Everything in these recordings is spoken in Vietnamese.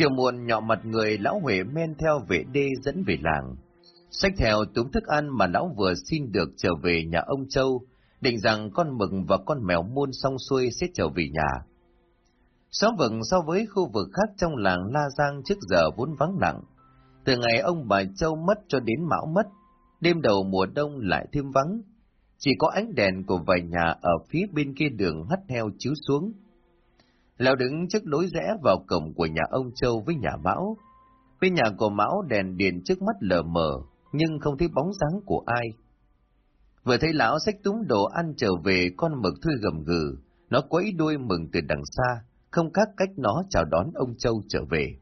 Chiều muộn nhỏ mặt người lão Huệ men theo vệ đê dẫn về làng. Xách theo túm thức ăn mà lão vừa xin được trở về nhà ông Châu, định rằng con mực và con mèo muôn xong xuôi sẽ trở về nhà. Xóm vực so với khu vực khác trong làng La Giang trước giờ vốn vắng lặng. Từ ngày ông bà Châu mất cho đến Mão mất, đêm đầu mùa đông lại thêm vắng. Chỉ có ánh đèn của vài nhà ở phía bên kia đường hắt heo chiếu xuống. Lão đứng trước lối rẽ vào cổng của nhà ông Châu với nhà Mão. Bên nhà của Mão đèn điện trước mắt lờ mờ, nhưng không thấy bóng dáng của ai. Vừa thấy lão xách túm đồ ăn trở về con mực thui gầm gừ, nó quẫy đuôi mừng từ đằng xa, không khác cách nó chào đón ông Châu trở về.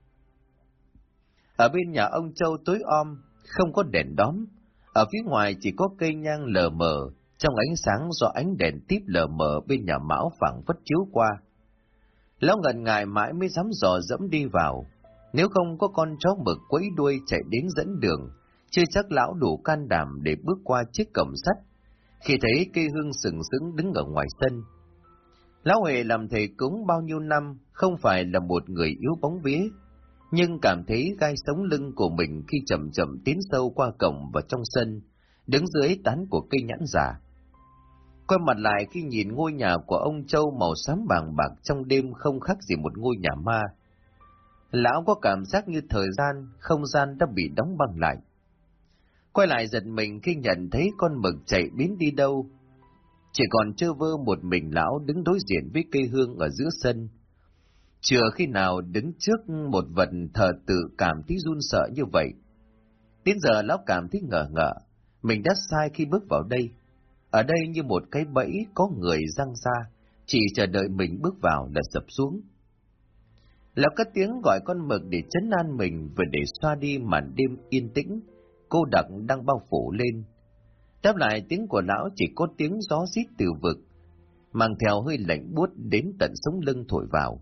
Ở bên nhà ông Châu tối om, không có đèn đóm, ở phía ngoài chỉ có cây nhang lờ mờ, trong ánh sáng do ánh đèn tiếp lờ mờ bên nhà Mão phẳng vất chiếu qua. Lão ngần ngại mãi mới dám dò dẫm đi vào, nếu không có con chó mực quấy đuôi chạy đến dẫn đường, chưa chắc lão đủ can đảm để bước qua chiếc cổng sắt, khi thấy cây hương sừng sững đứng ở ngoài sân. Lão Huệ làm thầy cúng bao nhiêu năm, không phải là một người yếu bóng vía, nhưng cảm thấy gai sống lưng của mình khi chậm chậm tiến sâu qua cổng và trong sân, đứng dưới tán của cây nhãn giả. Quay mặt lại khi nhìn ngôi nhà của ông Châu màu xám vàng bạc trong đêm không khác gì một ngôi nhà ma. Lão có cảm giác như thời gian, không gian đã bị đóng băng lại. Quay lại giật mình khi nhận thấy con mực chạy biến đi đâu. Chỉ còn trơ vơ một mình lão đứng đối diện với cây hương ở giữa sân. Chưa khi nào đứng trước một vật thờ tự cảm thấy run sợ như vậy. Đến giờ lão cảm thấy ngờ ngợ, mình đã sai khi bước vào đây. Ở đây như một cái bẫy có người răng ra, chỉ chờ đợi mình bước vào là sập xuống. Lão cất tiếng gọi con mực để chấn an mình và để xoa đi màn đêm yên tĩnh, cô đặc đang bao phủ lên. Đáp lại tiếng của lão chỉ có tiếng gió rít từ vực, mang theo hơi lạnh buốt đến tận sống lưng thổi vào.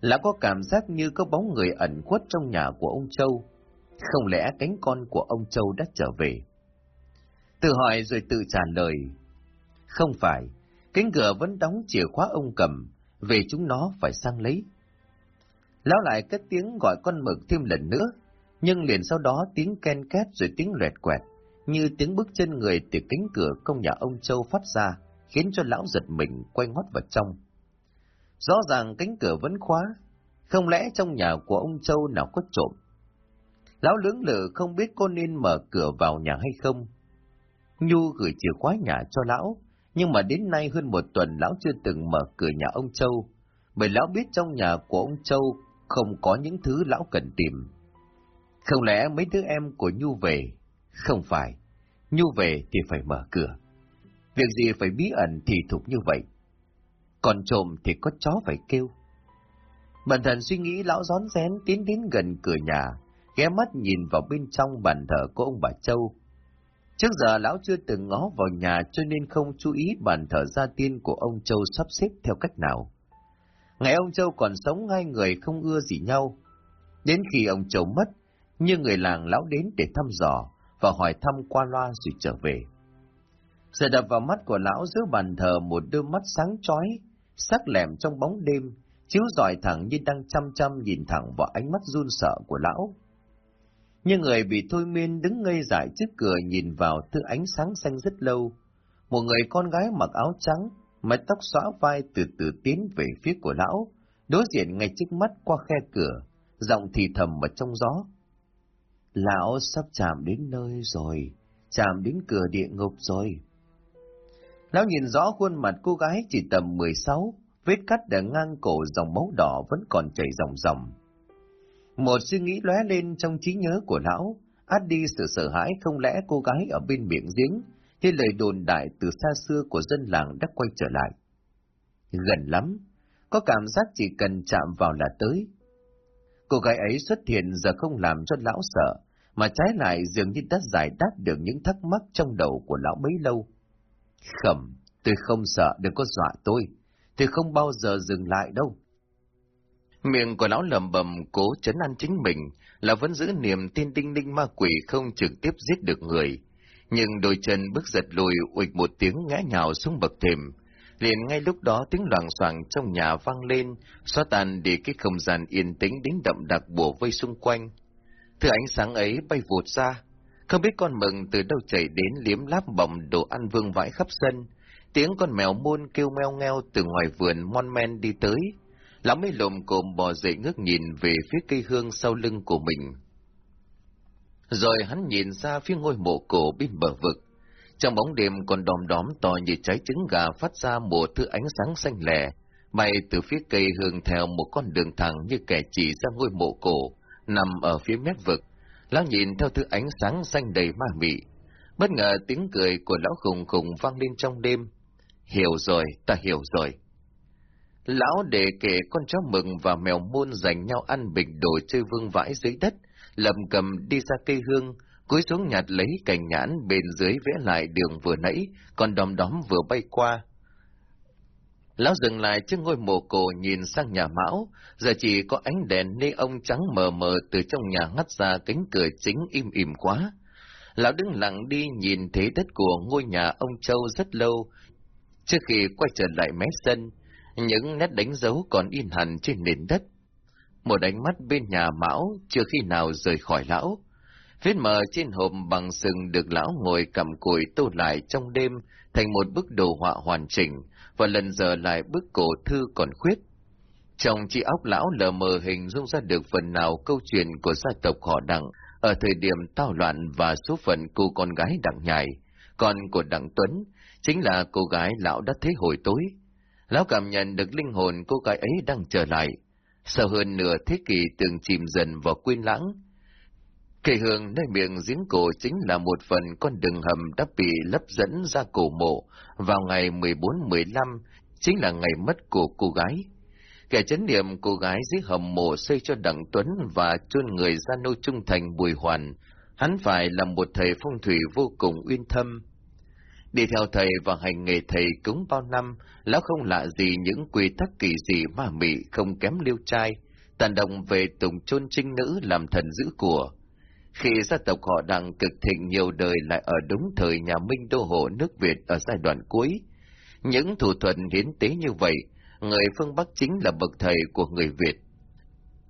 Lão có cảm giác như có bóng người ẩn khuất trong nhà của ông Châu. Không lẽ cánh con của ông Châu đã trở về? Tự hỏi rồi tự trả lời. Không phải, cánh cửa vẫn đóng chìa khóa ông cầm, về chúng nó phải sang lấy. Lão lại cất tiếng gọi con mực thêm lần nữa, nhưng liền sau đó tiếng ken két rồi tiếng rẹt quẹt, như tiếng bước chân người từ cánh cửa công nhà ông Châu phát ra, khiến cho lão giật mình quay ngoắt vào trong. Rõ ràng cánh cửa vẫn khóa, không lẽ trong nhà của ông Châu nào có trộm? Lão lưỡng lự không biết cô nên mở cửa vào nhà hay không. Nhu gửi chìa khóa nhà cho lão, nhưng mà đến nay hơn một tuần lão chưa từng mở cửa nhà ông Châu, bởi lão biết trong nhà của ông Châu không có những thứ lão cần tìm. Không lẽ mấy đứa em của Nhu về? Không phải. Nhu về thì phải mở cửa. Việc gì phải bí ẩn thì thục như vậy. Còn trộm thì có chó phải kêu. Bản thân suy nghĩ lão rón rén tiến đến gần cửa nhà, ghé mắt nhìn vào bên trong bàn thờ của ông bà Châu. Trước giờ lão chưa từng ngó vào nhà cho nên không chú ý bàn thờ gia tiên của ông Châu sắp xếp theo cách nào. Ngày ông Châu còn sống hai người không ưa gì nhau. Đến khi ông Châu mất, như người làng lão đến để thăm dò và hỏi thăm qua loa rồi trở về. Giờ đập vào mắt của lão giữa bàn thờ một đôi mắt sáng chói, sắc lẻm trong bóng đêm, chiếu dọi thẳng như đang chăm chăm nhìn thẳng vào ánh mắt run sợ của lão. Như người bị thôi miên đứng ngây dại trước cửa nhìn vào thứ ánh sáng xanh rất lâu. Một người con gái mặc áo trắng, mái tóc xõa vai từ từ tiến về phía của lão, đối diện ngay trước mắt qua khe cửa, giọng thì thầm ở trong gió. Lão sắp chạm đến nơi rồi, chạm đến cửa địa ngục rồi. Lão nhìn rõ khuôn mặt cô gái chỉ tầm 16, vết cắt đã ngang cổ dòng máu đỏ vẫn còn chảy ròng ròng. Một suy nghĩ lóe lên trong trí nhớ của lão, át đi sự sợ hãi không lẽ cô gái ở bên miệng giếng, thì lời đồn đại từ xa xưa của dân làng đã quay trở lại. Gần lắm, có cảm giác chỉ cần chạm vào là tới. Cô gái ấy xuất hiện giờ không làm cho lão sợ, mà trái lại dường như đã giải đáp được những thắc mắc trong đầu của lão bấy lâu. Khẩm, tôi không sợ đừng có dọa tôi, tôi không bao giờ dừng lại đâu. Miệng của lão lầm bầm cố chấn an chính mình là vẫn giữ niềm tin tinh linh ma quỷ không trực tiếp giết được người. Nhưng đôi chân bước giật lùi uịch một tiếng ngã nhào xuống bậc thềm, Liền ngay lúc đó tiếng loảng xoảng trong nhà vang lên, xóa tan đi cái không gian yên tĩnh đến đậm đặc bùa vây xung quanh. Thứ ánh sáng ấy bay vụt ra, không biết con mừng từ đâu chảy đến liếm láp bọng đồ ăn vương vãi khắp sân. Tiếng con mèo muôn kêu meo ngeo từ ngoài vườn mon men đi tới. Lão mới lồm cồm bò dậy ngước nhìn về phía cây hương sau lưng của mình. Rồi hắn nhìn ra phía ngôi mộ cổ bên bờ vực. Trong bóng đêm còn đom đóm to như trái trứng gà phát ra một thứ ánh sáng xanh lẻ, bay từ phía cây hương theo một con đường thẳng như kẻ chỉ ra ngôi mộ cổ, nằm ở phía mép vực. Lão nhìn theo thứ ánh sáng xanh đầy ma mị. Bất ngờ tiếng cười của lão khùng khùng vang lên trong đêm. Hiểu rồi, ta hiểu rồi. Lão để kể con chó mừng và mèo môn giành nhau ăn bình đồ chơi vương vãi dưới đất, lầm cầm đi ra cây hương, cúi xuống nhặt lấy cành nhãn bên dưới vẽ lại đường vừa nãy, còn đom đóm vừa bay qua. Lão dừng lại trước ngôi mộ cổ nhìn sang nhà mão, giờ chỉ có ánh đèn nê ông trắng mờ mờ từ trong nhà ngắt ra cánh cửa chính im ỉm quá. Lão đứng lặng đi nhìn thế đất của ngôi nhà ông Châu rất lâu, trước khi quay trở lại mé sân, những nét đánh dấu còn in hẳn trên nền đất. Một ánh mắt bên nhà Mão chưa khi nào rời khỏi lão. Vết mờ trên hộp bằng sừng được lão ngồi cầm cùi tô lại trong đêm thành một bức đồ họa hoàn chỉnh, và lần giờ lại bức cổ thư còn khuyết. Trong trí óc lão lờ mờ hình dung ra được phần nào câu chuyện của gia tộc họ đặng ở thời điểm tao loạn và số phận cô con gái đặng nhài, con của đặng Tuấn chính là cô gái lão đã thấy hồi tối. Lão cảm nhận được linh hồn cô gái ấy đang trở lại, sau hơn nửa thế kỷ từng chìm dần vào quên lãng. Cây hương nơi miệng giếng cổ chính là một phần con đường hầm đã bị lấp dẫn ra cổ mộ vào ngày 14-15, chính là ngày mất của cô gái. Kẻ chấn niệm cô gái dưới hầm mộ xây cho Đặng Tuấn và chôn người ra nô trung thành Bùi Hoàn, hắn phải là một thầy phong thủy vô cùng uyên thâm. Đi theo thầy và hành nghề thầy cúng bao năm, lão không lạ gì những quy tắc kỳ dị ma mị không kém liêu trai, tàn động về tùng chôn trinh nữ làm thần giữ của. Khi gia tộc họ đang cực thịnh nhiều đời lại ở đúng thời nhà Minh đô hộ nước Việt ở giai đoạn cuối, những thủ thuật hiến tế như vậy, người phương Bắc chính là bậc thầy của người Việt.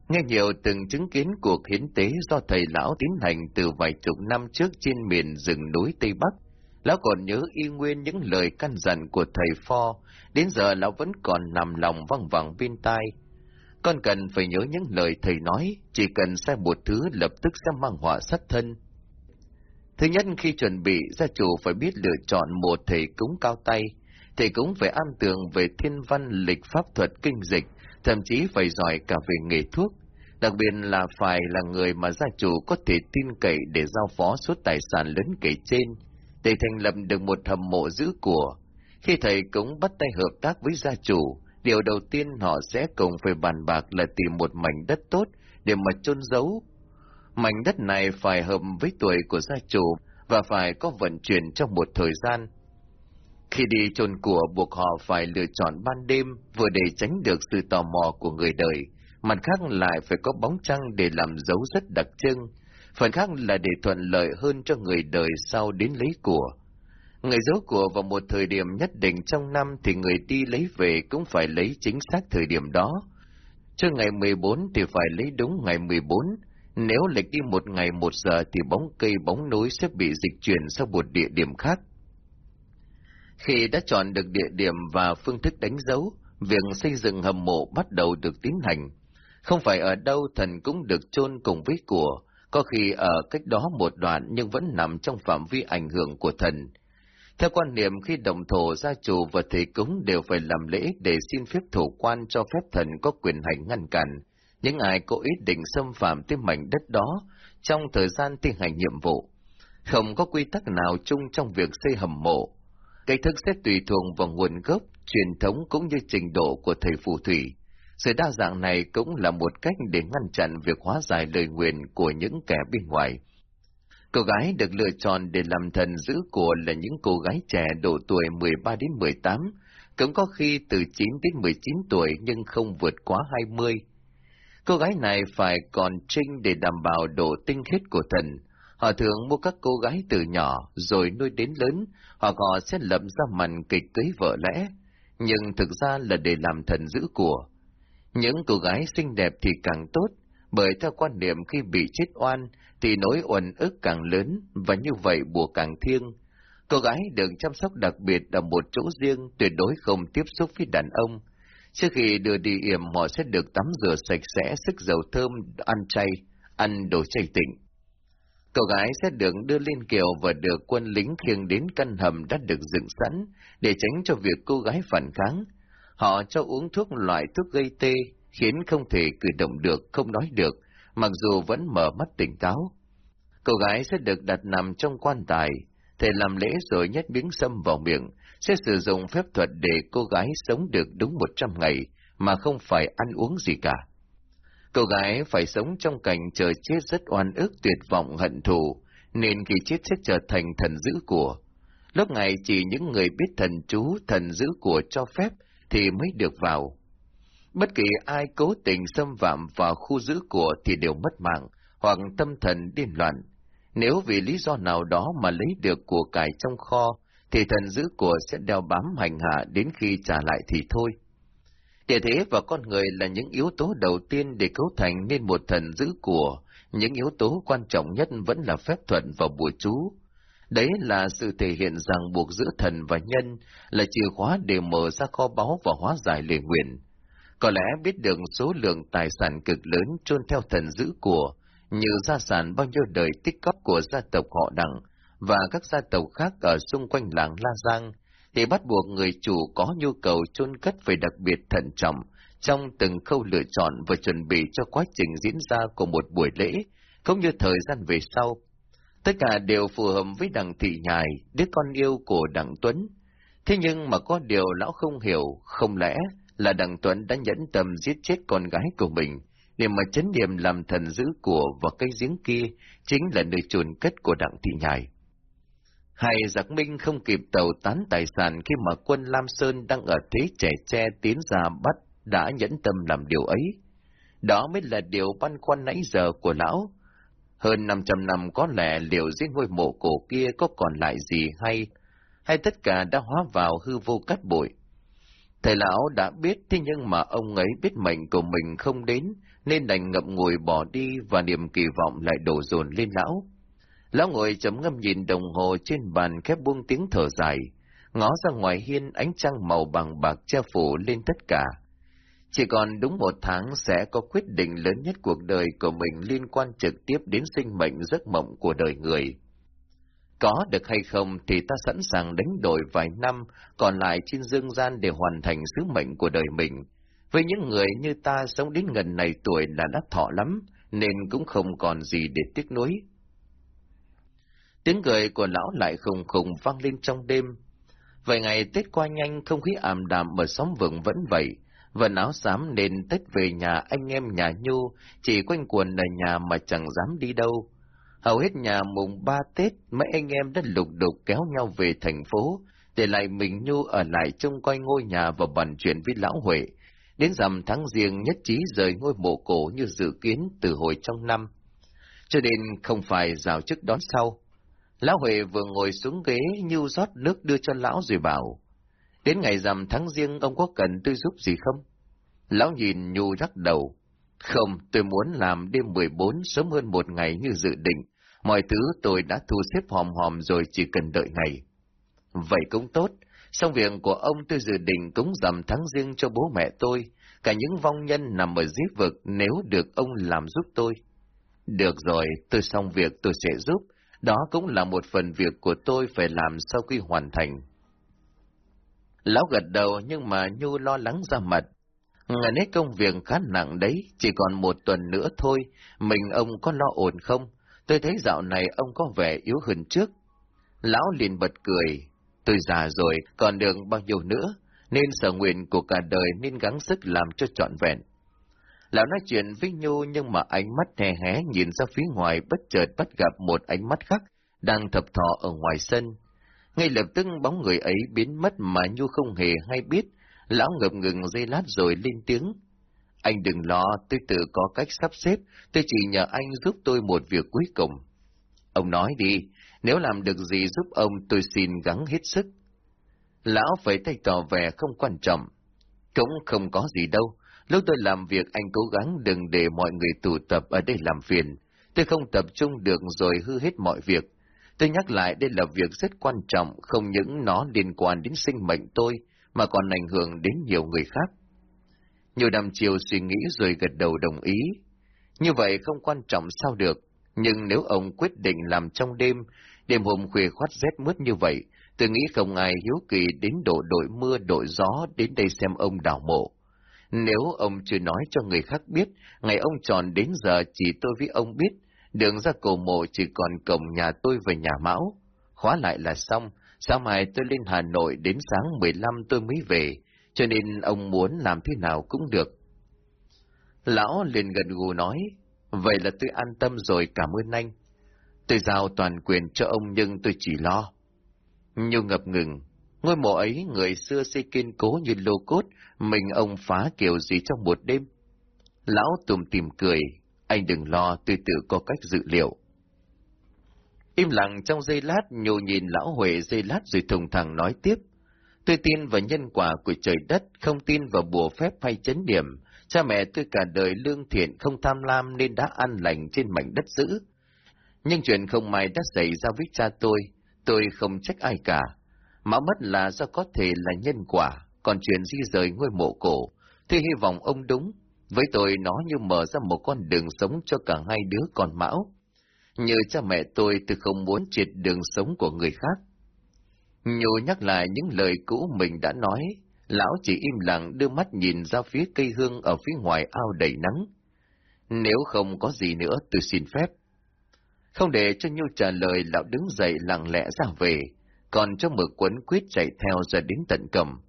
Nghe nhiều từng chứng kiến cuộc hiến tế do thầy lão tiến hành từ vài chục năm trước trên miền rừng núi Tây Bắc, Lão còn nhớ y nguyên những lời căn dặn của thầy Pho, đến giờ lão vẫn còn nằm lòng văng vẳng bên tai. Con cần phải nhớ những lời thầy nói, chỉ cần sai một thứ lập tức sẽ mang họa sát thân. Thứ nhất khi chuẩn bị, gia chủ phải biết lựa chọn một thầy cúng cao tay, thầy cúng phải am tường về thiên văn lịch pháp thuật kinh dịch, thậm chí phải giỏi cả về nghề thuốc. Đặc biệt là phải là người mà gia chủ có thể tin cậy để giao phó số tài sản lớn kể trên, để thành lập được một hầm mộ giữ của. Khi thầy cũng bắt tay hợp tác với gia chủ, điều đầu tiên họ sẽ cùng phải bàn bạc là tìm một mảnh đất tốt để mà chôn giấu. Mảnh đất này phải hợp với tuổi của gia chủ và phải có vận chuyển trong một thời gian. Khi đi chôn của buộc họ phải lựa chọn ban đêm vừa để tránh được sự tò mò của người đời, mặt khác lại phải có bóng trăng để làm dấu rất đặc trưng, phần khác là để thuận lợi hơn cho người đời sau đến lấy của. Ngày giấu của vào một thời điểm nhất định trong năm thì người đi lấy về cũng phải lấy chính xác thời điểm đó. Cho ngày 14 thì phải lấy đúng ngày 14, nếu lệch đi một ngày một giờ thì bóng cây bóng núi sẽ bị dịch chuyển sang một địa điểm khác. Khi đã chọn được địa điểm và phương thức đánh dấu, việc xây dựng hầm mộ bắt đầu được tiến hành. Không phải ở đâu thần cũng được chôn cùng với của, có khi ở cách đó một đoạn nhưng vẫn nằm trong phạm vi ảnh hưởng của thần. Theo quan niệm khi đồng thổ gia chủ và thầy cúng đều phải làm lễ để xin phép thổ quan cho phép thần có quyền hành ngăn cản, những ai có ý định xâm phạm tới mảnh đất đó trong thời gian thi hành nhiệm vụ. Không có quy tắc nào chung trong việc xây hầm mộ. Cách thức sẽ tùy thuộc vào nguồn gốc, truyền thống cũng như trình độ của thầy phù thủy. Sự đa dạng này cũng là một cách để ngăn chặn việc hóa giải lời nguyện của những kẻ bên ngoài. Cô gái được lựa chọn để làm thần giữ của là những cô gái trẻ độ tuổi 13 đến 18, cũng có khi từ 9 đến 19 tuổi nhưng không vượt quá 20. Cô gái này phải còn trinh để đảm bảo độ tinh khiết của thần. Họ thường mua các cô gái từ nhỏ rồi nuôi đến lớn, hoặc họ sẽ lậm ra màn kịch cưới vợ lẽ, nhưng thực ra là để làm thần giữ của. Những cô gái xinh đẹp thì càng tốt, bởi theo quan niệm khi bị chết oan thì nỗi uẩn ức càng lớn và như vậy bùa càng thiêng. Cô gái được chăm sóc đặc biệt ở một chỗ riêng, tuyệt đối không tiếp xúc với đàn ông. Trước khi đưa đi yểm họ sẽ được tắm rửa sạch sẽ, sức dầu thơm, ăn chay, ăn đồ chay tịnh. Cô gái sẽ được đưa lên kiều và được quân lính khiêng đến căn hầm đã được dựng sẵn để tránh cho việc cô gái phản kháng. Họ cho uống thuốc loại thuốc gây tê, khiến không thể cử động được, không nói được, mặc dù vẫn mở mắt tỉnh táo. Cô gái sẽ được đặt nằm trong quan tài, thầy làm lễ rồi nhét miếng sâm vào miệng, sẽ sử dụng phép thuật để cô gái sống được đúng một trăm ngày, mà không phải ăn uống gì cả. Cô gái phải sống trong cảnh chờ chết rất oan ức tuyệt vọng hận thù, nên khi chết sẽ trở thành thần giữ của. Lúc này chỉ những người biết thần chú, thần giữ của cho phép thì mới được vào. Bất kỳ ai cố tình xâm phạm vào khu giữ của thì đều mất mạng, hoặc tâm thần điên loạn. Nếu vì lý do nào đó mà lấy được của cải trong kho, thì thần giữ của sẽ đeo bám hành hạ đến khi trả lại thì thôi. Địa thế và con người là những yếu tố đầu tiên để cấu thành nên một thần giữ của, những yếu tố quan trọng nhất vẫn là phép thuận và bùa chú. Đấy là sự thể hiện rằng buộc giữa thần và nhân là chìa khóa để mở ra kho báu và hóa giải lời nguyện. Có lẽ biết được số lượng tài sản cực lớn chôn theo thần giữ của, như gia sản bao nhiêu đời tích cóp của gia tộc họ đặng và các gia tộc khác ở xung quanh làng La Giang, thì bắt buộc người chủ có nhu cầu chôn cất phải đặc biệt thận trọng trong từng khâu lựa chọn và chuẩn bị cho quá trình diễn ra của một buổi lễ, cũng như thời gian về sau. Tất cả đều phù hợp với đằng thị nhài, đứa con yêu của đằng Tuấn. Thế nhưng mà có điều lão không hiểu, không lẽ là đằng Tuấn đã nhẫn tâm giết chết con gái của mình, để mà chấn điểm làm thần giữ của và cây giếng kia chính là nơi chôn cất của đặng thị nhài. Hai giặc minh không kịp tàu tán tài sản khi mà quân Lam Sơn đang ở thế trẻ tre tiến ra bắt đã nhẫn tâm làm điều ấy. Đó mới là điều băn khoăn nãy giờ của lão. Hơn 500 năm có lẽ liệu dưới ngôi mộ cổ kia có còn lại gì hay, hay tất cả đã hóa vào hư vô cát bụi. Thầy lão đã biết thế nhưng mà ông ấy biết mệnh của mình không đến, nên đành ngậm ngùi bỏ đi và niềm kỳ vọng lại đổ dồn lên lão. Lão ngồi chấm ngâm nhìn đồng hồ trên bàn khép buông tiếng thở dài, ngó ra ngoài hiên ánh trăng màu bằng bạc che phủ lên tất cả. Chỉ còn đúng một tháng sẽ có quyết định lớn nhất cuộc đời của mình liên quan trực tiếp đến sinh mệnh giấc mộng của đời người. Có được hay không thì ta sẵn sàng đánh đổi vài năm còn lại trên dương gian để hoàn thành sứ mệnh của đời mình. Với những người như ta sống đến gần này tuổi là đã thọ lắm, nên cũng không còn gì để tiếc nuối. Tiếng cười của lão lại khùng khùng vang lên trong đêm. Vài ngày Tết qua nhanh, không khí ảm đạm ở xóm vườn vẫn vậy. Vần áo xám nên Tết về nhà anh em nhà Nhu, chỉ quanh quần ở nhà mà chẳng dám đi đâu. Hầu hết nhà mùng ba Tết, mấy anh em đã lục đục kéo nhau về thành phố, để lại mình Nhu ở lại trông coi ngôi nhà và bàn chuyện với Lão Huệ. Đến rằm tháng riêng nhất trí rời ngôi mộ cổ như dự kiến từ hồi trong năm. Cho nên không phải rào trước đón sau. Lão Huệ vừa ngồi xuống ghế Nhu rót nước đưa cho lão rồi bảo. Đến ngày rằm tháng riêng ông có cần tôi giúp gì không? Lão nhìn Nhu rắc đầu. Không, tôi muốn làm đêm 14 sớm hơn một ngày như dự định. Mọi thứ tôi đã thu xếp hòm hòm rồi chỉ cần đợi ngày. Vậy cũng tốt. Xong việc của ông tôi dự định cúng rằm tháng riêng cho bố mẹ tôi. Cả những vong nhân nằm ở dưới vực nếu được ông làm giúp tôi. Được rồi, tôi xong việc tôi sẽ giúp. Đó cũng là một phần việc của tôi phải làm sau khi hoàn thành. Lão gật đầu nhưng mà Nhu lo lắng ra mặt. Ngày nét công việc khá nặng đấy, chỉ còn một tuần nữa thôi, mình ông có lo ổn không? Tôi thấy dạo này ông có vẻ yếu hơn trước. Lão liền bật cười, tôi già rồi, còn được bao nhiêu nữa, nên sở nguyện của cả đời nên gắng sức làm cho trọn vẹn. Lão nói chuyện với Nhu nhưng mà ánh mắt hé hé nhìn ra phía ngoài bất chợt bắt gặp một ánh mắt khác đang thập thọ ở ngoài sân. Ngay lập tức bóng người ấy biến mất mà Nhu không hề hay biết, lão ngập ngừng dây lát rồi lên tiếng. Anh đừng lo, tôi tự có cách sắp xếp, tôi chỉ nhờ anh giúp tôi một việc cuối cùng. Ông nói đi, nếu làm được gì giúp ông tôi xin gắng hết sức. Lão phải tay tỏ vẻ không quan trọng. Cũng không có gì đâu. Lúc tôi làm việc anh cố gắng đừng để mọi người tụ tập ở đây làm phiền. Tôi không tập trung được rồi hư hết mọi việc. Tôi nhắc lại đây là việc rất quan trọng, không những nó liên quan đến sinh mệnh tôi, mà còn ảnh hưởng đến nhiều người khác. Nhiều đàm chiều suy nghĩ rồi gật đầu đồng ý. Như vậy không quan trọng sao được, nhưng nếu ông quyết định làm trong đêm, đêm hôm khuya khoát rét mướt như vậy, tôi nghĩ không ai hiếu kỳ đến độ đội mưa đội gió đến đây xem ông đào mộ. Nếu ông chưa nói cho người khác biết, ngày ông tròn đến giờ chỉ tôi với ông biết, đường ra cổ mộ chỉ còn cổng nhà tôi về nhà Mão. Khóa lại là xong, sáng mai tôi lên Hà Nội đến sáng 15 tôi mới về, cho nên ông muốn làm thế nào cũng được. Lão liền gần gù nói, vậy là tôi an tâm rồi cảm ơn anh. Tôi giao toàn quyền cho ông nhưng tôi chỉ lo. Nhu ngập ngừng, ngôi mộ ấy người xưa xây kiên cố như lô cốt, mình ông phá kiểu gì trong một đêm. Lão tùm tìm cười, anh đừng lo tôi tự có cách dự liệu. Im lặng trong giây lát, nhô nhìn lão Huệ giây lát rồi thùng thẳng nói tiếp. Tôi tin vào nhân quả của trời đất, không tin vào bùa phép hay chấn điểm. Cha mẹ tôi cả đời lương thiện không tham lam nên đã an lành trên mảnh đất giữ. Nhưng chuyện không may đã xảy ra với cha tôi, tôi không trách ai cả. mà mất là do có thể là nhân quả, còn chuyện di rời ngôi mộ cổ, thì hy vọng ông đúng. Với tôi nó như mở ra một con đường sống cho cả hai đứa con Mão. Như cha mẹ tôi tôi không muốn triệt đường sống của người khác. Nhô nhắc lại những lời cũ mình đã nói, lão chỉ im lặng đưa mắt nhìn ra phía cây hương ở phía ngoài ao đầy nắng. Nếu không có gì nữa tôi xin phép. Không để cho Nhu trả lời, lão đứng dậy lặng lẽ ra về, còn cho mực quấn quyết chạy theo ra đến tận cầm.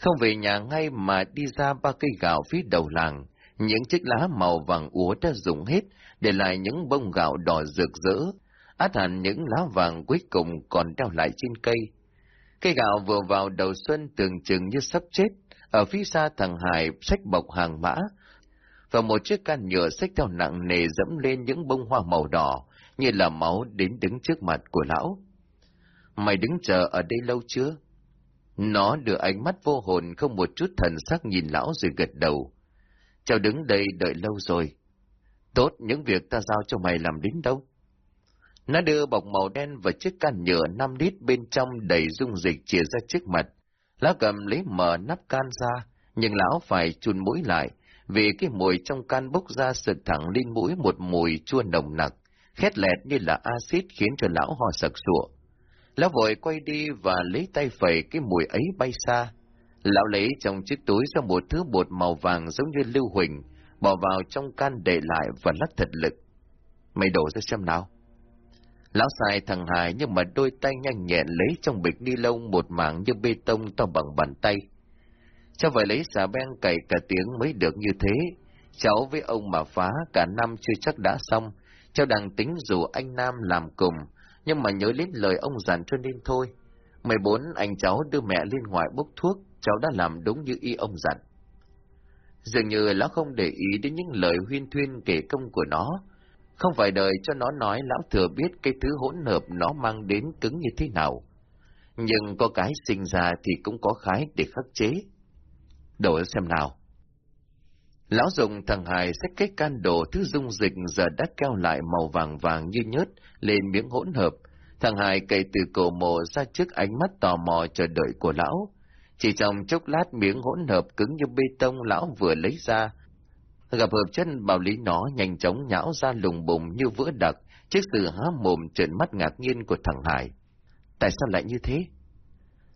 Không về nhà ngay mà đi ra ba cây gạo phía đầu làng, những chiếc lá màu vàng úa đã dùng hết, để lại những bông gạo đỏ rực rỡ, át hẳn những lá vàng cuối cùng còn đeo lại trên cây. Cây gạo vừa vào đầu xuân tưởng chừng như sắp chết, ở phía xa thằng Hải sách bọc hàng mã, và một chiếc can nhựa xách theo nặng nề dẫm lên những bông hoa màu đỏ, như là máu đến đứng trước mặt của lão. Mày đứng chờ ở đây lâu chưa? Nó đưa ánh mắt vô hồn không một chút thần sắc nhìn lão rồi gật đầu. Cháu đứng đây đợi lâu rồi. Tốt, những việc ta giao cho mày làm đến đâu? Nó đưa bọc màu đen và chiếc can nhựa 5 lít bên trong đầy dung dịch chia ra trước mặt. Lão cầm lấy mở nắp can ra, nhưng lão phải chun mũi lại, vì cái mùi trong can bốc ra sực thẳng lên mũi một mùi chua nồng nặc, khét lẹt như là axit khiến cho lão ho sặc sụa. Lão vội quay đi và lấy tay phẩy cái mùi ấy bay xa. Lão lấy trong chiếc túi ra một thứ bột màu vàng giống như lưu huỳnh, bỏ vào trong can để lại và lắc thật lực. Mày đổ ra xem nào. Lão xài thằng Hải nhưng mà đôi tay nhanh nhẹn lấy trong bịch ni lông một mảng như bê tông to bằng bàn tay. Cháu phải lấy xà beng cày cả tiếng mới được như thế. Cháu với ông mà phá cả năm chưa chắc đã xong. Cháu đang tính dù anh Nam làm cùng, nhưng mà nhớ đến lời ông dặn cho nên thôi. mười bốn anh cháu đưa mẹ lên ngoài bốc thuốc, cháu đã làm đúng như y ông dặn. Dường như lão không để ý đến những lời huyên thuyên kể công của nó, không phải đợi cho nó nói lão thừa biết cái thứ hỗn hợp nó mang đến cứng như thế nào. Nhưng có cái sinh ra thì cũng có khái để khắc chế. Đổi xem nào. Lão dùng thằng hài xách cái can đồ thứ dung dịch giờ đã keo lại màu vàng vàng như nhớt lên miếng hỗn hợp. Thằng hài cậy từ cổ mộ ra trước ánh mắt tò mò chờ đợi của lão. Chỉ trong chốc lát miếng hỗn hợp cứng như bê tông lão vừa lấy ra, Gặp hợp chân bảo lý nó nhanh chóng nhão ra lùng bùng như vỡ đặc, trước sự há mồm trợn mắt ngạc nhiên của thằng Hải. Tại sao lại như thế?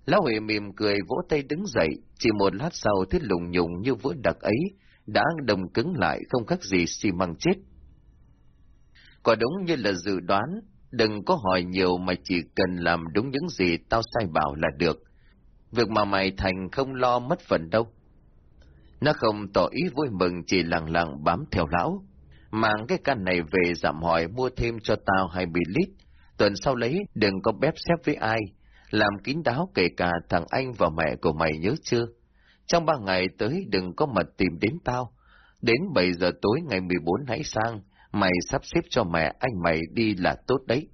Lão Huệ mỉm cười vỗ tay đứng dậy, chỉ một lát sau thiết lùng nhùng như vỡ đặc ấy, đã đồng cứng lại không khác gì xi măng chết. Quả đúng như là dự đoán, đừng có hỏi nhiều mà chỉ cần làm đúng những gì tao sai bảo là được. Việc mà mày thành không lo mất phần đâu. Nó không tỏ ý vui mừng chỉ lặng lặng bám theo lão. Mang cái căn này về giảm hỏi mua thêm cho tao hai bì lít. Tuần sau lấy đừng có bếp xếp với ai. Làm kín đáo kể cả thằng anh và mẹ của mày nhớ chưa? Trong ba ngày tới đừng có mà tìm đến tao. Đến 7 giờ tối ngày 14 hãy sang. Mày sắp xếp cho mẹ anh mày đi là tốt đấy.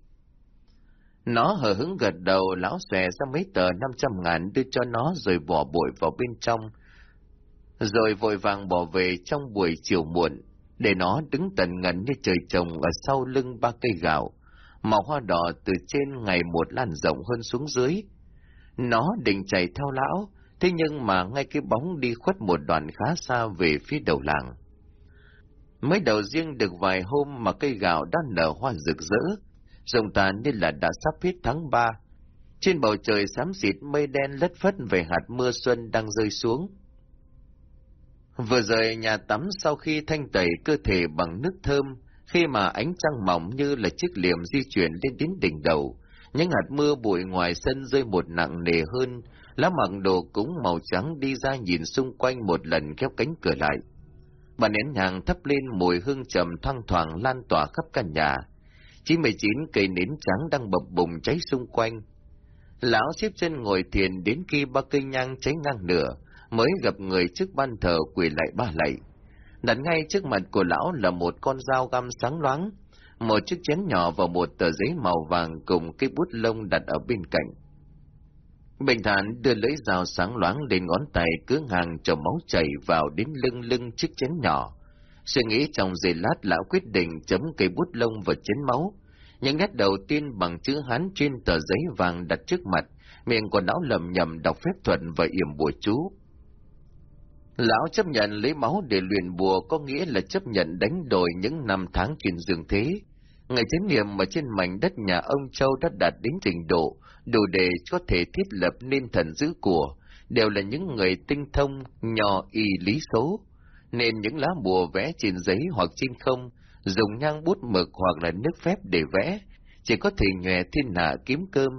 Nó hờ hứng gật đầu, lão xòe ra mấy tờ năm trăm ngàn đưa cho nó rồi bỏ bụi vào bên trong. Rồi vội vàng bỏ về trong buổi chiều muộn, để nó đứng tận ngẩn như trời trồng ở sau lưng ba cây gạo. Màu hoa đỏ từ trên ngày một lan rộng hơn xuống dưới. Nó định chạy theo lão, thế nhưng mà ngay cái bóng đi khuất một đoạn khá xa về phía đầu làng. Mới đầu riêng được vài hôm mà cây gạo đã nở hoa rực rỡ, rồng tàn như là đã sắp hết tháng ba. Trên bầu trời xám xịt mây đen lất phất về hạt mưa xuân đang rơi xuống. Vừa rời nhà tắm sau khi thanh tẩy cơ thể bằng nước thơm, khi mà ánh trăng mỏng như là chiếc liềm di chuyển lên đến đỉnh đầu, những hạt mưa bụi ngoài sân rơi một nặng nề hơn, lá mặc đồ cũng màu trắng đi ra nhìn xung quanh một lần kéo cánh cửa lại. Bà nén nhàng thấp lên mùi hương trầm thoang thoảng lan tỏa khắp căn nhà. 99 cây nến trắng đang bập bùng cháy xung quanh. Lão xếp chân ngồi thiền đến khi ba cây nhang cháy ngang nửa, mới gặp người trước ban thờ quỳ lại ba lạy. Đặt ngay trước mặt của lão là một con dao găm sáng loáng, một chiếc chén nhỏ và một tờ giấy màu vàng cùng cái bút lông đặt ở bên cạnh. Bình thản đưa lưỡi dao sáng loáng lên ngón tay cứ hàng cho máu chảy vào đến lưng lưng chiếc chén nhỏ. Suy nghĩ trong giây lát lão quyết định chấm cây bút lông vào chén máu. Những nét đầu tiên bằng chữ Hán trên tờ giấy vàng đặt trước mặt, miệng của lão lầm nhầm đọc phép thuật và yểm bùa chú. Lão chấp nhận lấy máu để luyện bùa có nghĩa là chấp nhận đánh đổi những năm tháng truyền dương thế. Ngày chánh niệm mà trên mảnh đất nhà ông Châu đã đạt đến trình độ đủ để có thể thiết lập nên thần giữ của, đều là những người tinh thông, nhỏ y lý số. Nên những lá bùa vẽ trên giấy hoặc trên không, dùng nhang bút mực hoặc là nước phép để vẽ, chỉ có thể nhòe thiên hạ kiếm cơm,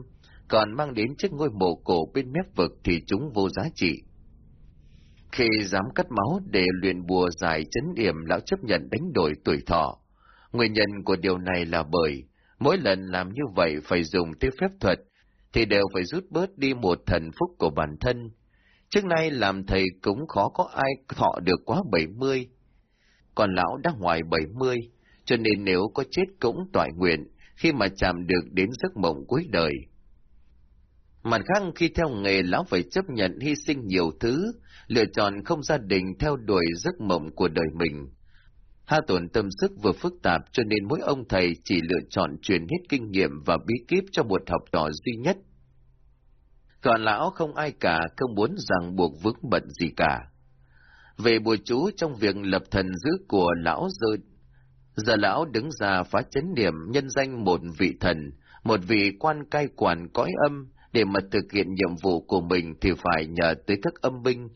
còn mang đến chiếc ngôi mộ cổ bên mép vực thì chúng vô giá trị. Khi dám cắt máu để luyện bùa giải chấn điểm lão chấp nhận đánh đổi tuổi thọ. Nguyên nhân của điều này là bởi, mỗi lần làm như vậy phải dùng tiêu phép thuật, thì đều phải rút bớt đi một thần phúc của bản thân. Trước nay làm thầy cũng khó có ai thọ được quá bảy mươi. Còn lão đã ngoài bảy mươi, cho nên nếu có chết cũng toại nguyện khi mà chạm được đến giấc mộng cuối đời. Mặt khác khi theo nghề lão phải chấp nhận hy sinh nhiều thứ, lựa chọn không gia đình theo đuổi giấc mộng của đời mình. Ha tổn tâm sức vừa phức tạp cho nên mỗi ông thầy chỉ lựa chọn truyền hết kinh nghiệm và bí kíp cho một học trò duy nhất. Còn lão không ai cả, không muốn rằng buộc vướng bận gì cả. Về bùa chú trong việc lập thần giữ của lão rơi, giờ lão đứng ra phá chấn điểm nhân danh một vị thần, một vị quan cai quản cõi âm, để mà thực hiện nhiệm vụ của mình thì phải nhờ tới các âm binh.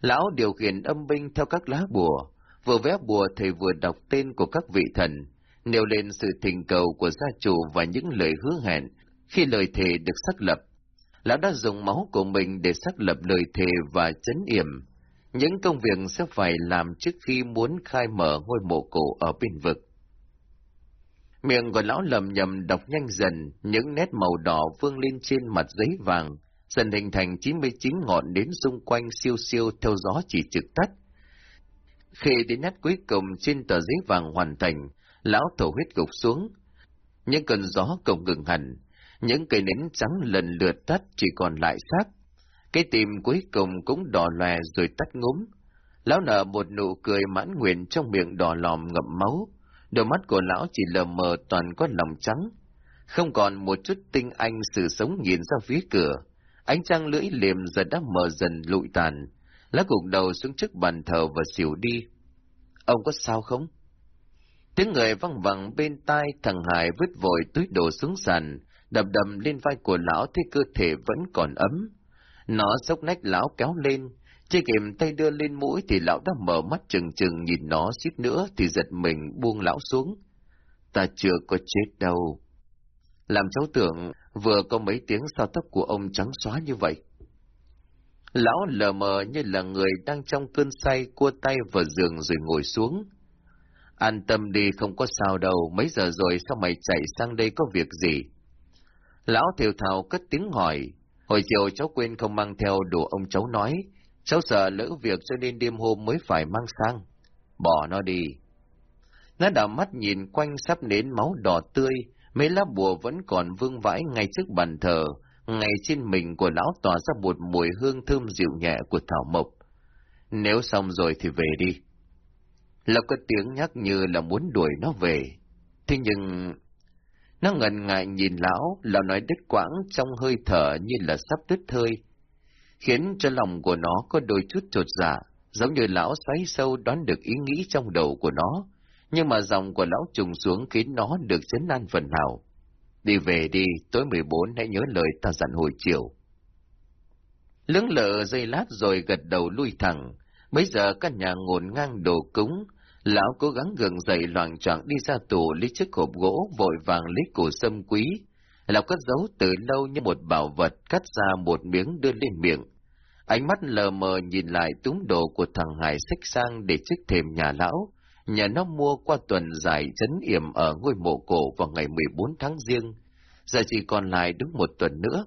Lão điều khiển âm binh theo các lá bùa, vừa vẽ bùa thầy vừa đọc tên của các vị thần, nêu lên sự thỉnh cầu của gia chủ và những lời hứa hẹn khi lời thề được xác lập. Lão đã dùng máu của mình để xác lập lời thề và chấn yểm. Những công việc sẽ phải làm trước khi muốn khai mở ngôi mộ cổ ở bên vực. Miệng của lão lầm nhầm đọc nhanh dần, những nét màu đỏ vương lên trên mặt giấy vàng, dần hình thành 99 ngọn đến xung quanh siêu siêu theo gió chỉ trực tắt. Khi đến nét cuối cùng trên tờ giấy vàng hoàn thành, lão thổ huyết gục xuống. Những cơn gió cộng ngừng hẳn, những cây nến trắng lần lượt tắt chỉ còn lại xác. Cái tim cuối cùng cũng đỏ lòe rồi tắt ngúm. Lão nở một nụ cười mãn nguyện trong miệng đỏ lòm ngậm máu, Đôi mắt của lão chỉ lờ mờ toàn có lòng trắng, không còn một chút tinh anh sự sống nhìn ra phía cửa. Ánh trăng lưỡi liềm giờ đã mờ dần lụi tàn, lá gục đầu xuống trước bàn thờ và xỉu đi. Ông có sao không? Tiếng người văng vẳng bên tai thằng Hải vứt vội túi đồ xuống sàn, đập đầm lên vai của lão thấy cơ thể vẫn còn ấm. Nó sốc nách lão kéo lên, chưa kịp tay đưa lên mũi thì lão đã mở mắt chừng chừng nhìn nó suýt nữa thì giật mình buông lão xuống. Ta chưa có chết đâu. Làm cháu tưởng vừa có mấy tiếng sao tóc của ông trắng xóa như vậy. Lão lờ mờ như là người đang trong cơn say cua tay vào giường rồi ngồi xuống. An tâm đi không có sao đâu, mấy giờ rồi sao mày chạy sang đây có việc gì? Lão thiều thào cất tiếng hỏi, hồi chiều cháu quên không mang theo đồ ông cháu nói, Cháu sợ lỡ việc cho nên đêm hôm mới phải mang sang. Bỏ nó đi. Nó đảo mắt nhìn quanh sắp nến máu đỏ tươi, mấy lá bùa vẫn còn vương vãi ngay trước bàn thờ, ngay trên mình của lão tỏa ra một mùi hương thơm dịu nhẹ của thảo mộc. Nếu xong rồi thì về đi. Lão có tiếng nhắc như là muốn đuổi nó về. Thế nhưng... Nó ngần ngại nhìn lão, lão nói đứt quãng trong hơi thở như là sắp đứt hơi, khiến cho lòng của nó có đôi chút trột dạ, giống như lão xoáy sâu đoán được ý nghĩ trong đầu của nó, nhưng mà dòng của lão trùng xuống khiến nó được chấn an phần nào. Đi về đi, tối 14 hãy nhớ lời ta dặn hồi chiều. Lưỡng lợ dây lát rồi gật đầu lui thẳng, bây giờ căn nhà ngổn ngang đồ cúng, lão cố gắng gượng dậy loạn choạng đi ra tủ lấy chiếc hộp gỗ vội vàng lấy cổ sâm quý. Lão cất giấu từ lâu như một bảo vật cắt ra một miếng đưa lên miệng. Ánh mắt lờ mờ nhìn lại túng đồ của thằng Hải xách sang để trước thềm nhà lão, nhà nó mua qua tuần dài chấn yểm ở ngôi mộ cổ vào ngày 14 tháng riêng, giờ chỉ còn lại đúng một tuần nữa.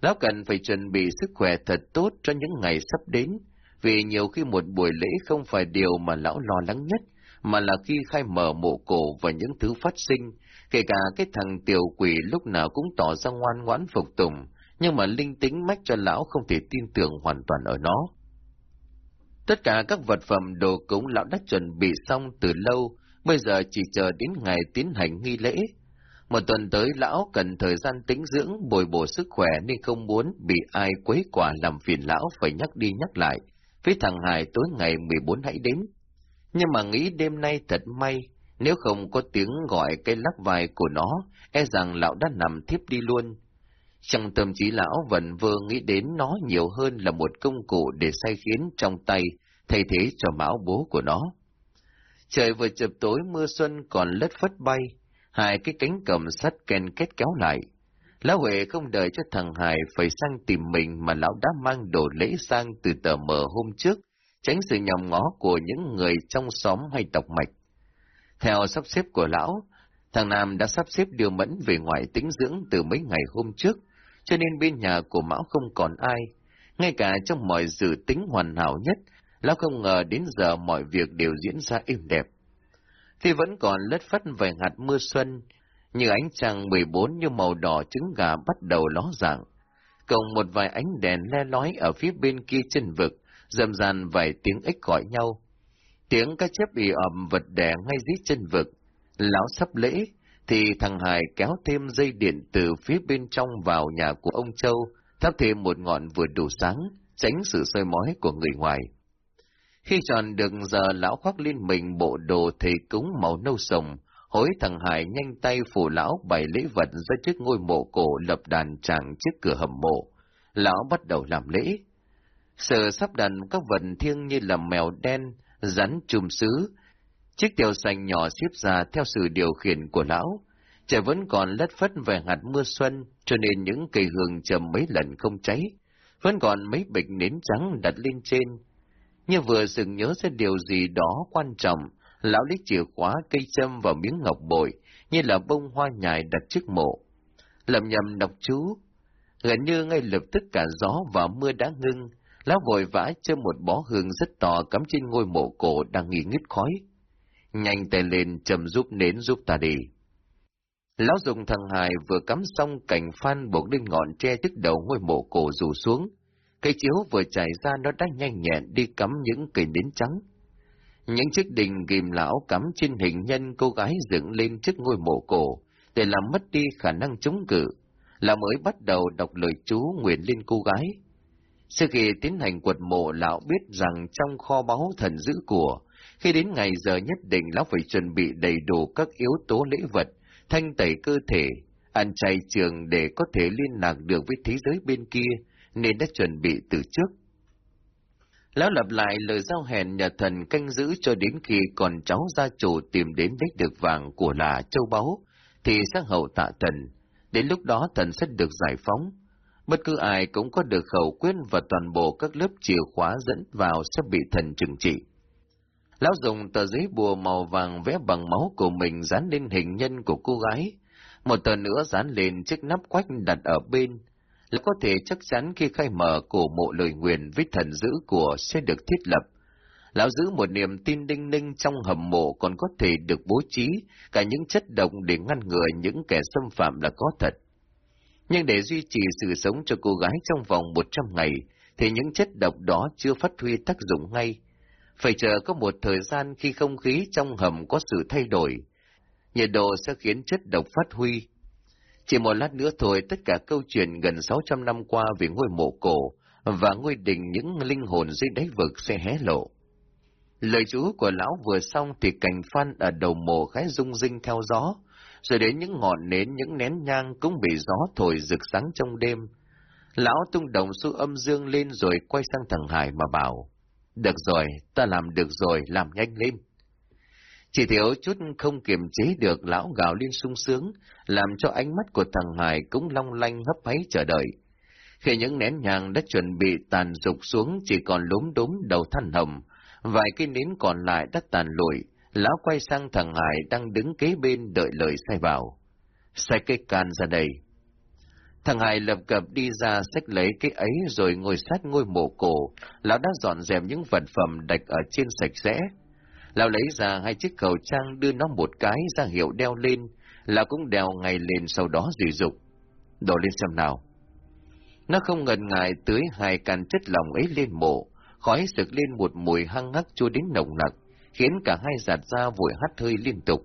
Lão cần phải chuẩn bị sức khỏe thật tốt cho những ngày sắp đến, vì nhiều khi một buổi lễ không phải điều mà lão lo lắng nhất, mà là khi khai mở mộ cổ và những thứ phát sinh, kể cả cái thằng tiểu quỷ lúc nào cũng tỏ ra ngoan ngoãn phục tùng, nhưng mà linh tính mách cho lão không thể tin tưởng hoàn toàn ở nó. Tất cả các vật phẩm đồ cúng lão đã chuẩn bị xong từ lâu, bây giờ chỉ chờ đến ngày tiến hành nghi lễ. Một tuần tới lão cần thời gian tính dưỡng, bồi bổ sức khỏe nên không muốn bị ai quấy quả làm phiền lão phải nhắc đi nhắc lại. Với thằng Hải tối ngày 14 hãy đến. Nhưng mà nghĩ đêm nay thật may, nếu không có tiếng gọi cái lắc vai của nó, e rằng lão đã nằm thiếp đi luôn. Trong tâm trí lão vẫn vừa nghĩ đến nó nhiều hơn là một công cụ để say khiến trong tay, thay thế cho mão bố của nó. Trời vừa chập tối mưa xuân còn lất phất bay, hai cái cánh cầm sắt ken kết kéo lại. Lão Huệ không đợi cho thằng Hải phải sang tìm mình mà lão đã mang đồ lễ sang từ tờ mờ hôm trước, tránh sự nhòm ngó của những người trong xóm hay tộc mạch. Theo sắp xếp của lão, thằng Nam đã sắp xếp điều mẫn về ngoại tĩnh dưỡng từ mấy ngày hôm trước, cho nên bên nhà của Mão không còn ai. Ngay cả trong mọi dự tính hoàn hảo nhất, Lão không ngờ đến giờ mọi việc đều diễn ra êm đẹp. Thì vẫn còn lất phất vài hạt mưa xuân, như ánh trăng 14 như màu đỏ trứng gà bắt đầu ló dạng. Cộng một vài ánh đèn le lói ở phía bên kia chân vực, dầm dàn vài tiếng ếch gọi nhau. Tiếng cá chép ì ẩm vật đẻ ngay dưới chân vực. Lão sắp lễ, thì thằng Hải kéo thêm dây điện từ phía bên trong vào nhà của ông Châu, thắp thêm một ngọn vừa đủ sáng, tránh sự soi mói của người ngoài. Khi tròn được giờ lão khoác lên mình bộ đồ thầy cúng màu nâu sồng, hối thằng Hải nhanh tay phủ lão bày lễ vật ra trước ngôi mộ cổ lập đàn tràng trước cửa hầm mộ. Lão bắt đầu làm lễ. Sự sắp đàn các vật thiêng như là mèo đen, rắn chùm sứ, Chiếc tiểu xanh nhỏ xếp ra theo sự điều khiển của lão. Trời vẫn còn lất phất về hạt mưa xuân, cho nên những cây hương chầm mấy lần không cháy. Vẫn còn mấy bịch nến trắng đặt lên trên. Như vừa dừng nhớ ra điều gì đó quan trọng, lão lấy chìa khóa cây châm vào miếng ngọc bội, như là bông hoa nhài đặt trước mộ. Lầm nhầm đọc chú, gần như ngay lập tức cả gió và mưa đã ngưng, lão vội vã châm một bó hương rất to cắm trên ngôi mộ cổ đang nghi ngít khói nhanh tay lên chầm giúp nến giúp ta đi. Lão dùng thằng hài vừa cắm xong cành phan buộc lên ngọn tre trước đầu ngôi mộ cổ rủ xuống. Cây chiếu vừa chảy ra nó đã nhanh nhẹn đi cắm những cây nến trắng. Những chiếc đình ghim lão cắm trên hình nhân cô gái dựng lên trước ngôi mộ cổ, để làm mất đi khả năng chống cự. Lão mới bắt đầu đọc lời chú nguyện lên cô gái. Sau khi tiến hành quật mộ, lão biết rằng trong kho báu thần giữ của, khi đến ngày giờ nhất định lão phải chuẩn bị đầy đủ các yếu tố lễ vật, thanh tẩy cơ thể, ăn chay trường để có thể liên lạc được với thế giới bên kia, nên đã chuẩn bị từ trước. Lão lặp lại lời giao hẹn nhà thần canh giữ cho đến khi còn cháu gia chủ tìm đến lấy được vàng của là châu báu, thì sang hậu tạ thần. Đến lúc đó thần sẽ được giải phóng. Bất cứ ai cũng có được khẩu quyết và toàn bộ các lớp chìa khóa dẫn vào sẽ bị thần trừng trị. Lão dùng tờ giấy bùa màu vàng vẽ bằng máu của mình dán lên hình nhân của cô gái. Một tờ nữa dán lên chiếc nắp quách đặt ở bên. Là có thể chắc chắn khi khai mở cổ mộ lời nguyền với thần dữ của sẽ được thiết lập. Lão giữ một niềm tin đinh ninh trong hầm mộ còn có thể được bố trí cả những chất độc để ngăn ngừa những kẻ xâm phạm là có thật. Nhưng để duy trì sự sống cho cô gái trong vòng 100 ngày, thì những chất độc đó chưa phát huy tác dụng ngay. Phải chờ có một thời gian khi không khí trong hầm có sự thay đổi, nhiệt độ sẽ khiến chất độc phát huy. Chỉ một lát nữa thôi, tất cả câu chuyện gần 600 năm qua về ngôi mộ cổ và ngôi đình những linh hồn dưới đáy vực sẽ hé lộ. Lời chú của lão vừa xong thì cành phan ở đầu mộ khái rung rinh theo gió, rồi đến những ngọn nến, những nén nhang cũng bị gió thổi rực sáng trong đêm. Lão tung đồng xu âm dương lên rồi quay sang thằng Hải mà bảo, được rồi, ta làm được rồi, làm nhanh lên. Chỉ thiếu chút không kiềm chế được lão gào lên sung sướng, làm cho ánh mắt của thằng Hải cũng long lanh hấp háy chờ đợi. Khi những nén nhang đã chuẩn bị tàn rục xuống chỉ còn lốm đốm đầu than hồng, vài cái nến còn lại đã tàn lụi, lão quay sang thằng Hải đang đứng kế bên đợi lời sai bảo. Sai cây can ra đây. Thằng Hải lập cập đi ra xách lấy cái ấy rồi ngồi sát ngôi mộ cổ, lão đã dọn dẹp những vật phẩm đạch ở trên sạch sẽ. Lão lấy ra hai chiếc khẩu trang đưa nó một cái ra hiệu đeo lên, lão cũng đeo ngay lên sau đó dì dục. Đổ lên xem nào. Nó không ngần ngại tưới hai càn chất lỏng ấy lên mộ, khói sực lên một mùi hăng hắc chua đến nồng nặc, khiến cả hai giạt ra vội hắt hơi liên tục.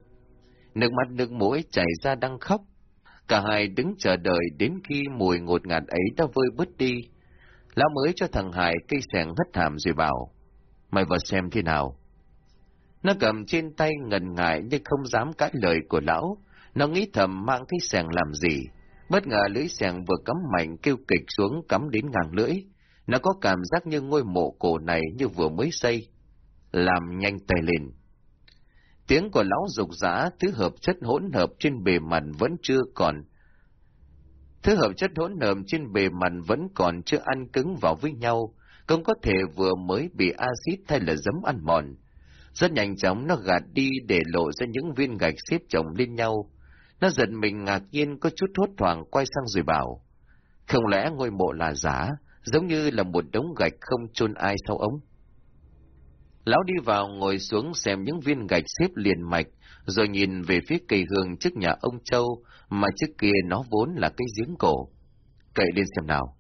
Nước mắt nước mũi chảy ra đang khóc. Cả hai đứng chờ đợi đến khi mùi ngột ngạt ấy đã vơi bớt đi. Lão mới cho thằng Hải cây sẻng hất hàm rồi bảo, mày vào xem thế nào. Nó cầm trên tay ngần ngại nhưng không dám cãi lời của lão. Nó nghĩ thầm mang cái sẻng làm gì. Bất ngờ lưỡi sẻng vừa cắm mạnh kêu kịch xuống cắm đến ngang lưỡi. Nó có cảm giác như ngôi mộ cổ này như vừa mới xây. Làm nhanh tay lên. Tiếng của lão dục giã, thứ hợp chất hỗn hợp trên bề mặt vẫn chưa còn. Thứ hợp chất hỗn hợp trên bề mặt vẫn còn chưa ăn cứng vào với nhau, không có thể vừa mới bị axit hay là giấm ăn mòn. Rất nhanh chóng nó gạt đi để lộ ra những viên gạch xếp chồng lên nhau. Nó giật mình ngạc nhiên có chút hốt hoảng quay sang rồi bảo. Không lẽ ngôi mộ là giả, giống như là một đống gạch không chôn ai sau ống? Lão đi vào ngồi xuống xem những viên gạch xếp liền mạch, rồi nhìn về phía cây hương trước nhà ông Châu, mà trước kia nó vốn là cái giếng cổ. Cậy lên xem nào.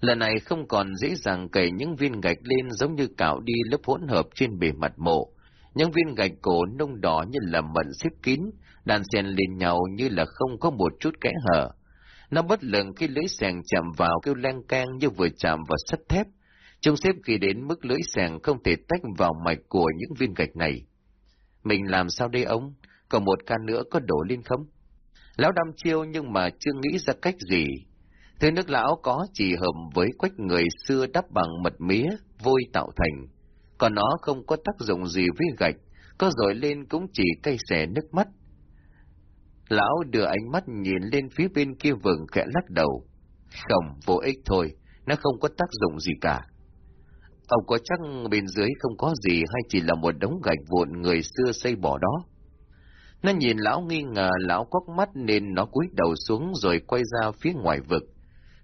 Lần này không còn dễ dàng cậy những viên gạch lên giống như cạo đi lớp hỗn hợp trên bề mặt mộ. Những viên gạch cổ nông đỏ như là mận xếp kín, đàn xen lên nhau như là không có một chút kẽ hở. Nó bất lực khi lưỡi sàng chạm vào kêu len can như vừa chạm vào sắt thép. Trông xếp khi đến mức lưỡi sàng không thể tách vào mạch của những viên gạch này. Mình làm sao đây ông? Còn một can nữa có đổ lên không? Lão đăm chiêu nhưng mà chưa nghĩ ra cách gì, Thứ nước lão có chỉ hợp với quách người xưa đắp bằng mật mía, vôi tạo thành. Còn nó không có tác dụng gì với gạch, có rồi lên cũng chỉ cay xẻ nước mắt. Lão đưa ánh mắt nhìn lên phía bên kia vườn khẽ lắc đầu. Không, vô ích thôi, nó không có tác dụng gì cả. Ông có chắc bên dưới không có gì hay chỉ là một đống gạch vụn người xưa xây bỏ đó? Nó nhìn lão nghi ngờ lão cóc mắt nên nó cúi đầu xuống rồi quay ra phía ngoài vực.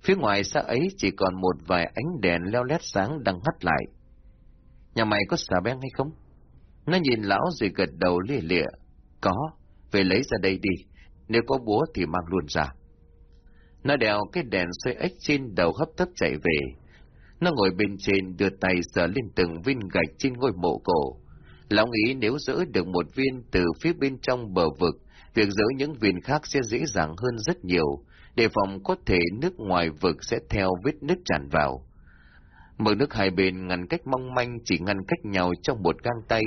Phía ngoài xa ấy chỉ còn một vài ánh đèn leo lét sáng đang hắt lại. Nhà mày có xà beng hay không? Nó nhìn lão rồi gật đầu lìa lịa. Có, về lấy ra đây đi. Nếu có búa thì mang luôn ra. Nó đèo cái đèn xoay ếch trên đầu hấp tấp chạy về. Nó ngồi bên trên đưa tay sờ lên từng viên gạch trên ngôi mộ cổ. Lão nghĩ nếu giữ được một viên từ phía bên trong bờ vực, việc giữ những viên khác sẽ dễ dàng hơn rất nhiều, đề phòng có thể nước ngoài vực sẽ theo vết nứt tràn vào. Mực nước hai bên ngăn cách mong manh chỉ ngăn cách nhau trong một gang tay.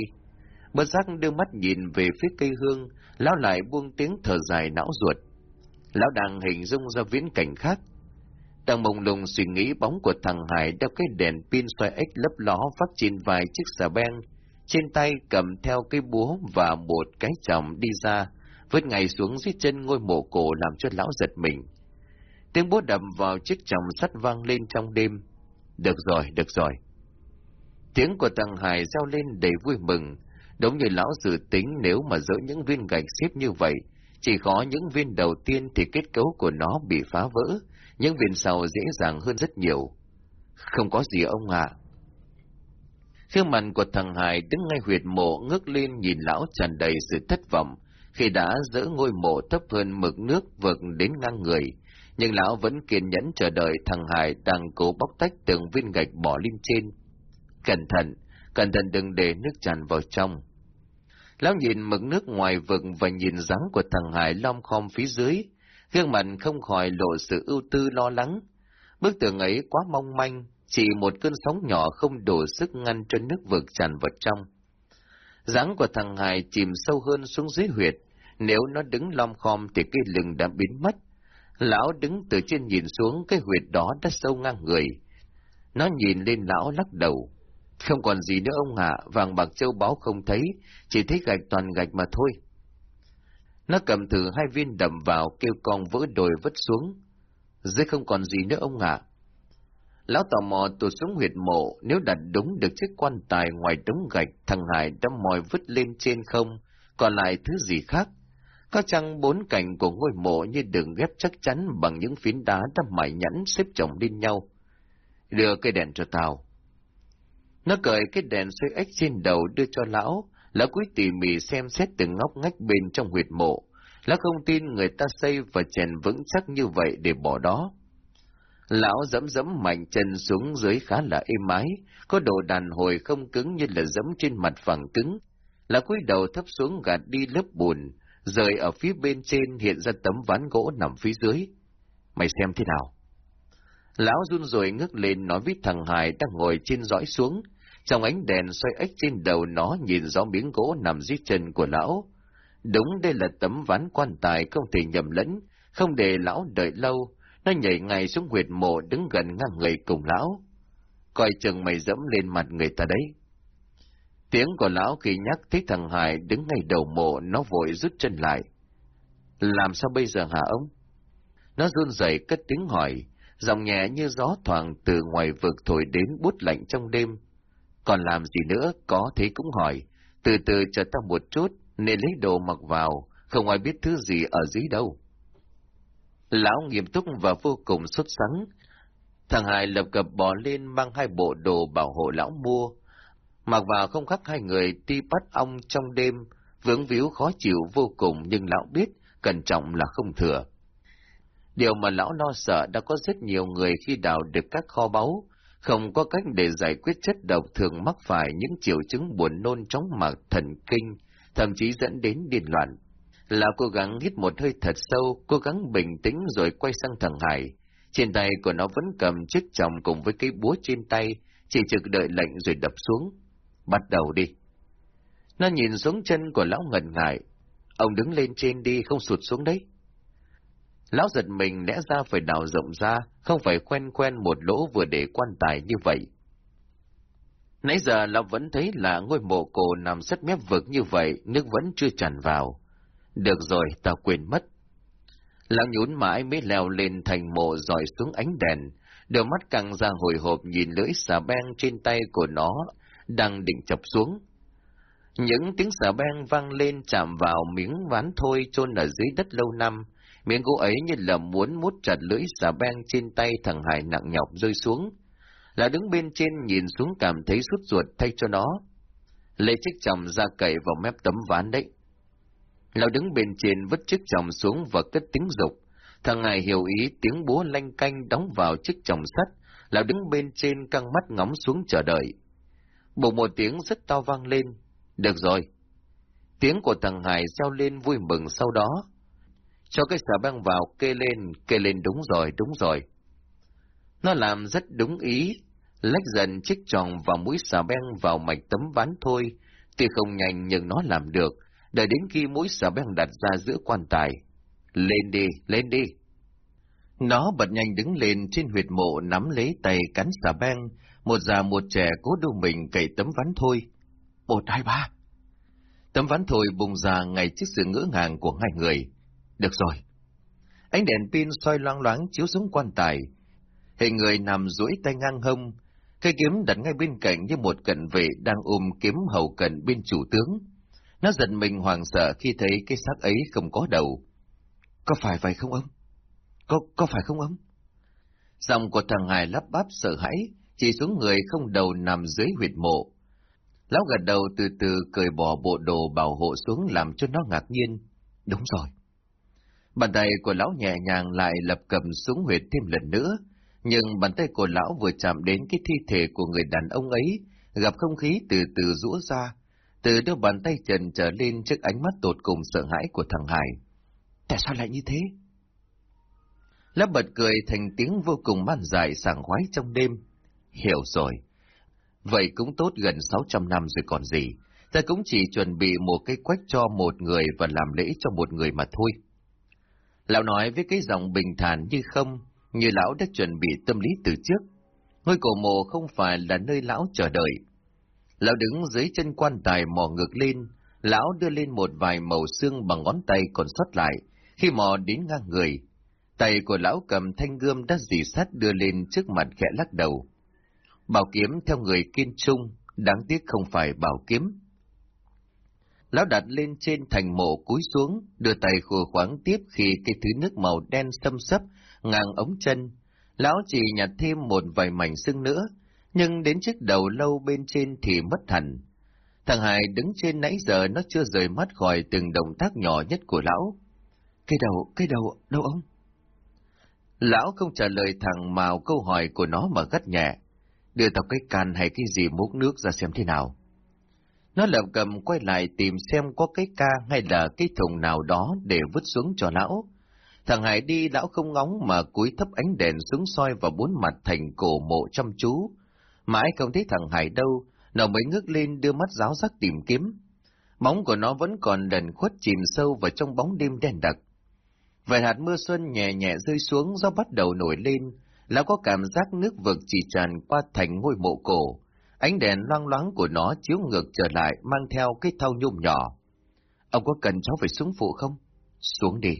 Bất giác đưa mắt nhìn về phía cây hương, lão lại buông tiếng thở dài não ruột. Lão đang hình dung ra viễn cảnh khác. Đang mông lung suy nghĩ bóng của thằng Hải đeo cái đèn pin xoay ếch lấp ló vắt trên vài chiếc xà beng, trên tay cầm theo cây búa và một cái chồng đi ra, vứt ngay xuống dưới chân ngôi mộ cổ làm cho lão giật mình. Tiếng búa đập vào chiếc chồng sắt vang lên trong đêm. Được rồi, được rồi. Tiếng của thằng Hải reo lên đầy vui mừng. Đúng như lão dự tính nếu mà dỡ những viên gạch xếp như vậy, chỉ có những viên đầu tiên thì kết cấu của nó bị phá vỡ, những viên sau dễ dàng hơn rất nhiều. Không có gì ông ạ. Khương mặt của thằng Hải đứng ngay huyệt mộ ngước lên nhìn lão tràn đầy sự thất vọng, khi đã dỡ ngôi mộ thấp hơn mực nước vượt đến ngang người. Nhưng lão vẫn kiên nhẫn chờ đợi thằng Hải đang cố bóc tách từng viên gạch bỏ lên trên. Cẩn thận, cẩn thận đừng để nước tràn vào trong. Lão nhìn mực nước ngoài vực và nhìn dáng của thằng Hải lom khom phía dưới, gương mặt không khỏi lộ sự ưu tư lo lắng. Bức tường ấy quá mong manh, chỉ một cơn sóng nhỏ không đủ sức ngăn cho nước vực tràn vào trong. dáng của thằng Hải chìm sâu hơn xuống dưới huyệt, nếu nó đứng lom khom thì cái lưng đã biến mất. Lão đứng từ trên nhìn xuống cái huyệt đó đã sâu ngang người. Nó nhìn lên lão lắc đầu. Không còn gì nữa ông ạ, vàng bạc châu báu không thấy, chỉ thấy gạch toàn gạch mà thôi. Nó cầm thử hai viên đầm vào, kêu con vỡ đồi vứt xuống. Dưới không còn gì nữa ông ạ. Lão tò mò tụt xuống huyệt mộ, nếu đặt đúng được chiếc quan tài ngoài đống gạch, thằng Hải đã mòi vứt lên trên không, còn lại thứ gì khác. Có chăng bốn cạnh của ngôi mộ như đường ghép chắc chắn bằng những phiến đá đã mải nhẵn xếp chồng lên nhau. Đưa cây đèn cho tao. Nó cởi cái đèn xoay ếch trên đầu đưa cho lão, lão cúi tỉ mỉ xem xét từng ngóc ngách bên trong huyệt mộ. Lão không tin người ta xây và chèn vững chắc như vậy để bỏ đó. Lão dẫm dẫm mạnh chân xuống dưới khá là êm ái, có độ đàn hồi không cứng như là dẫm trên mặt phẳng cứng. Lão cúi đầu thấp xuống gạt đi lớp bùn, rời ở phía bên trên hiện ra tấm ván gỗ nằm phía dưới. Mày xem thế nào? Lão run rồi ngước lên nói với thằng Hải đang ngồi trên dõi xuống, trong ánh đèn xoay ếch trên đầu nó nhìn rõ miếng gỗ nằm dưới chân của lão. Đúng đây là tấm ván quan tài không thể nhầm lẫn, không để lão đợi lâu, nó nhảy ngay xuống huyệt mộ đứng gần ngang người cùng lão. Coi chừng mày dẫm lên mặt người ta đấy. Tiếng của lão khi nhắc thấy thằng Hải đứng ngay đầu mộ, nó vội rút chân lại. Làm sao bây giờ hả ông? Nó run rẩy cất tiếng hỏi, giọng nhẹ như gió thoảng từ ngoài vực thổi đến bút lạnh trong đêm. Còn làm gì nữa, có thế cũng hỏi. Từ từ chờ ta một chút, nên lấy đồ mặc vào, không ai biết thứ gì ở dưới đâu. Lão nghiêm túc và vô cùng xuất sắng. Thằng Hải lập cập bò lên mang hai bộ đồ bảo hộ lão mua. Mặc vào không khác hai người ti bắt ong trong đêm, vướng víu khó chịu vô cùng nhưng lão biết cẩn trọng là không thừa. Điều mà lão lo sợ đã có rất nhiều người khi đào được các kho báu, không có cách để giải quyết chất độc thường mắc phải những triệu chứng buồn nôn chóng mặt thần kinh, thậm chí dẫn đến điên loạn. Lão cố gắng hít một hơi thật sâu, cố gắng bình tĩnh rồi quay sang thằng Hải. Trên tay của nó vẫn cầm chiếc chồng cùng với cái búa trên tay, chỉ trực đợi lệnh rồi đập xuống. Bắt đầu đi. Nó nhìn xuống chân của lão ngần ngại. Ông đứng lên trên đi, không sụt xuống đấy. Lão giật mình lẽ ra phải đào rộng ra, không phải quen quen một lỗ vừa để quan tài như vậy. Nãy giờ lão vẫn thấy là ngôi mộ cổ nằm sắt mép vực như vậy, nước vẫn chưa tràn vào. Được rồi, ta quên mất. Lão nhún mãi mới leo lên thành mộ dọi xuống ánh đèn, đôi mắt căng ra hồi hộp nhìn lưỡi xà beng trên tay của nó, đang định chọc xuống. Những tiếng xà beng vang lên chạm vào miếng ván thôi chôn ở dưới đất lâu năm, miếng gỗ ấy như là muốn mút chặt lưỡi xà beng trên tay thằng Hải nặng nhọc rơi xuống. Là đứng bên trên nhìn xuống cảm thấy sút ruột thay cho nó. Lê chiếc chồng ra cậy vào mép tấm ván đấy. Lão đứng bên trên vứt chiếc chồng xuống và cất tiếng dục. Thằng Hải hiểu ý tiếng búa lanh canh đóng vào chiếc chồng sắt. Lão đứng bên trên căng mắt ngóng xuống chờ đợi. Bỗng một tiếng rất to vang lên. Được rồi. Tiếng của thằng Hải reo lên vui mừng sau đó. Cho cái xà băng vào kê lên, kê lên đúng rồi, đúng rồi. Nó làm rất đúng ý, lách dần chiếc tròn vào mũi xà beng vào mạch tấm ván thôi, tuy không nhanh nhưng nó làm được, đợi đến khi mũi xà beng đặt ra giữa quan tài. Lên đi, lên đi. Nó bật nhanh đứng lên trên huyệt mộ nắm lấy tay cắn xà beng, một già một trẻ cố đu mình cậy tấm ván thôi. Một, hai, ba. Tấm ván thôi bùng ra ngay trước sự ngỡ ngàng của hai người. Được rồi. Ánh đèn pin soi loang loáng chiếu xuống quan tài. Hình người nằm duỗi tay ngang hông, cây kiếm đặt ngay bên cạnh như một cận vệ đang ôm kiếm hầu cận bên chủ tướng. Nó giật mình hoàng sợ khi thấy cái xác ấy không có đầu. Có phải vậy không ông? Có, có phải không ông? Giọng của thằng Hải lắp bắp sợ hãi, chỉ xuống người không đầu nằm dưới huyệt mộ. Lão gật đầu từ từ cười bỏ bộ đồ bảo hộ xuống làm cho nó ngạc nhiên. Đúng rồi. Bàn tay của lão nhẹ nhàng lại lập cầm xuống huyệt thêm lần nữa, nhưng bàn tay của lão vừa chạm đến cái thi thể của người đàn ông ấy, gặp không khí từ từ rũ ra, từ đôi bàn tay trần trở lên trước ánh mắt tột cùng sợ hãi của thằng Hải. Tại sao lại như thế? Lão bật cười thành tiếng vô cùng man dại sảng khoái trong đêm. Hiểu rồi. Vậy cũng tốt gần 600 năm rồi còn gì. Ta cũng chỉ chuẩn bị một cái quách cho một người và làm lễ cho một người mà thôi. Lão nói với cái giọng bình thản như không, như lão đã chuẩn bị tâm lý từ trước. Ngôi cổ mộ không phải là nơi lão chờ đợi. Lão đứng dưới chân quan tài mò ngược lên, lão đưa lên một vài màu xương bằng ngón tay còn sót lại, khi mò đến ngang người. Tay của lão cầm thanh gươm đã dì sắt đưa lên trước mặt khẽ lắc đầu. Bảo kiếm theo người kiên trung, đáng tiếc không phải bảo kiếm. Lão đặt lên trên thành mộ cúi xuống, đưa tay khua khoáng tiếp khi cái thứ nước màu đen xâm sấp ngang ống chân. Lão chỉ nhặt thêm một vài mảnh xương nữa, nhưng đến chiếc đầu lâu bên trên thì mất hẳn. Thằng Hải đứng trên nãy giờ nó chưa rời mắt khỏi từng động tác nhỏ nhất của lão. Cái đầu, cái đầu, đâu ông? Lão không trả lời thằng Mào câu hỏi của nó mà gắt nhẹ. Đưa tao cái can hay cái gì múc nước ra xem thế nào. Nó lầm cầm quay lại tìm xem có cái ca hay là cái thùng nào đó để vứt xuống cho lão. Thằng Hải đi lão không ngóng mà cúi thấp ánh đèn xuống soi vào bốn mặt thành cổ mộ chăm chú. Mãi không thấy thằng Hải đâu, nó mới ngước lên đưa mắt giáo giác tìm kiếm. Móng của nó vẫn còn đần khuất chìm sâu vào trong bóng đêm đen đặc. Vài hạt mưa xuân nhẹ nhẹ rơi xuống do bắt đầu nổi lên, lão có cảm giác nước vực chỉ tràn qua thành ngôi mộ cổ. Ánh đèn loang loáng của nó chiếu ngược trở lại mang theo cái thau nhôm nhỏ. Ông có cần cháu phải xuống phụ không? Xuống đi.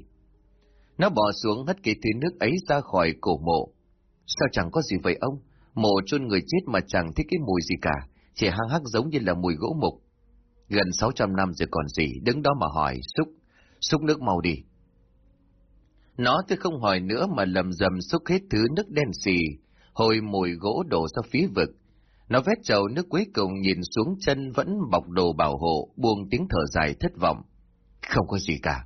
Nó bỏ xuống hất cái thứ nước ấy ra khỏi cổ mộ. Sao chẳng có gì vậy ông? Mộ chôn người chết mà chẳng thích cái mùi gì cả, chỉ hăng hắc giống như là mùi gỗ mục. Gần 600 năm rồi còn gì, đứng đó mà hỏi, xúc, xúc nước màu đi. Nó tôi không hỏi nữa mà lầm dầm xúc hết thứ nước đen xì, hồi mùi gỗ đổ ra phía vực. Nó vét chậu nước cuối cùng nhìn xuống chân vẫn bọc đồ bảo hộ, buông tiếng thở dài thất vọng. Không có gì cả.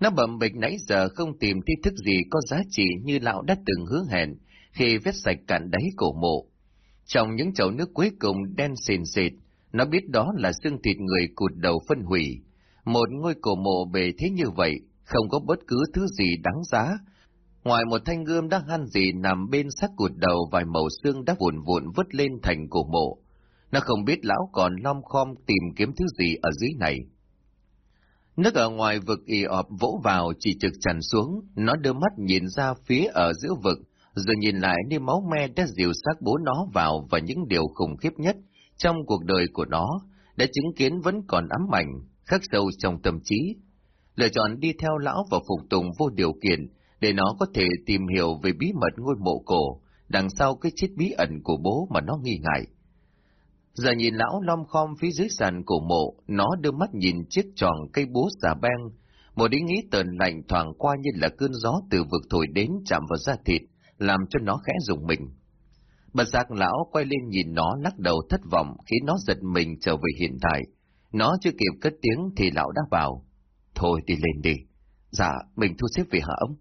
Nó bẩm bịch nãy giờ không tìm thi thức gì có giá trị như lão đã từng hứa hẹn khi vét sạch cạn đáy cổ mộ. Trong những chậu nước cuối cùng đen xìn xịt, nó biết đó là xương thịt người cụt đầu phân hủy. Một ngôi cổ mộ bề thế như vậy, không có bất cứ thứ gì đáng giá. Ngoài một thanh gươm đang han gì nằm bên sát cụt đầu vài màu xương đã vụn vụn vứt lên thành cổ mộ. Nó không biết lão còn lom khom tìm kiếm thứ gì ở dưới này. Nước ở ngoài vực ì ọp vỗ vào chỉ trực tràn xuống, nó đưa mắt nhìn ra phía ở giữa vực, rồi nhìn lại nơi máu me đã dìu xác bố nó vào và những điều khủng khiếp nhất trong cuộc đời của nó, đã chứng kiến vẫn còn ám ảnh, khắc sâu trong tâm trí. Lựa chọn đi theo lão và phục tùng vô điều kiện, để nó có thể tìm hiểu về bí mật ngôi mộ cổ, đằng sau cái chết bí ẩn của bố mà nó nghi ngại. Giờ nhìn lão lom khom phía dưới sàn cổ mộ, nó đưa mắt nhìn chiếc tròn cây búa xà beng, một ý nghĩ tờn lạnh thoảng qua như là cơn gió từ vực thổi đến chạm vào da thịt, làm cho nó khẽ rùng mình. Bật giác lão quay lên nhìn nó lắc đầu thất vọng khi nó giật mình trở về hiện tại. Nó chưa kịp cất tiếng thì lão đã bảo, thôi đi lên đi. Dạ, mình thu xếp về hả ông?